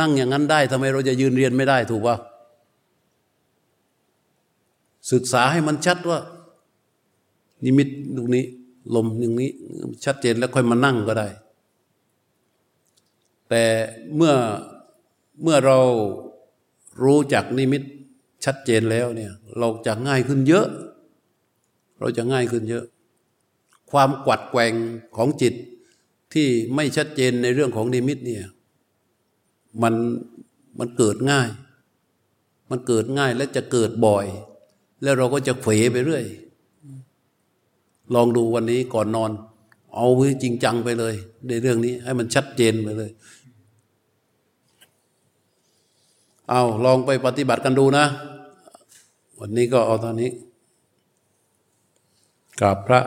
นั่งอย่างนั้นได้ทำไมเราจะยืนเรียนไม่ได้ถูกป่ะศึกษาให้มันชัดว่า นิมิตตรงนี้ ลมอย่างนี้ ชัดเจนแล้วค่อยมานั่งก็ได้ แต่เมื่อเมื่อเรารู้จักนิมิต ชัดเจนแล้วเนี่ยเราจะง่ายขึ้นเยอะ เราจะง่ายขึ้นเยอะ ความกวัดแกงของจิตที่ไม่ชัดเจนในเรื่องของนิมิตเนี่ยมันมันเกิดง่าย มันเกิดง่ายและจะเกิดบ่อย แล้วเราก็จะเผยไปเรื่อย ลองดูวันนี้ก่อนนอน เอาไว้จริงจังไปเลย ในเรื่องนี้ให้มันชัดเจนไปเลย เอาลองไปปฏิบัติกันดูนะ วันนี้ก็เอาตอนนี้กราบพระ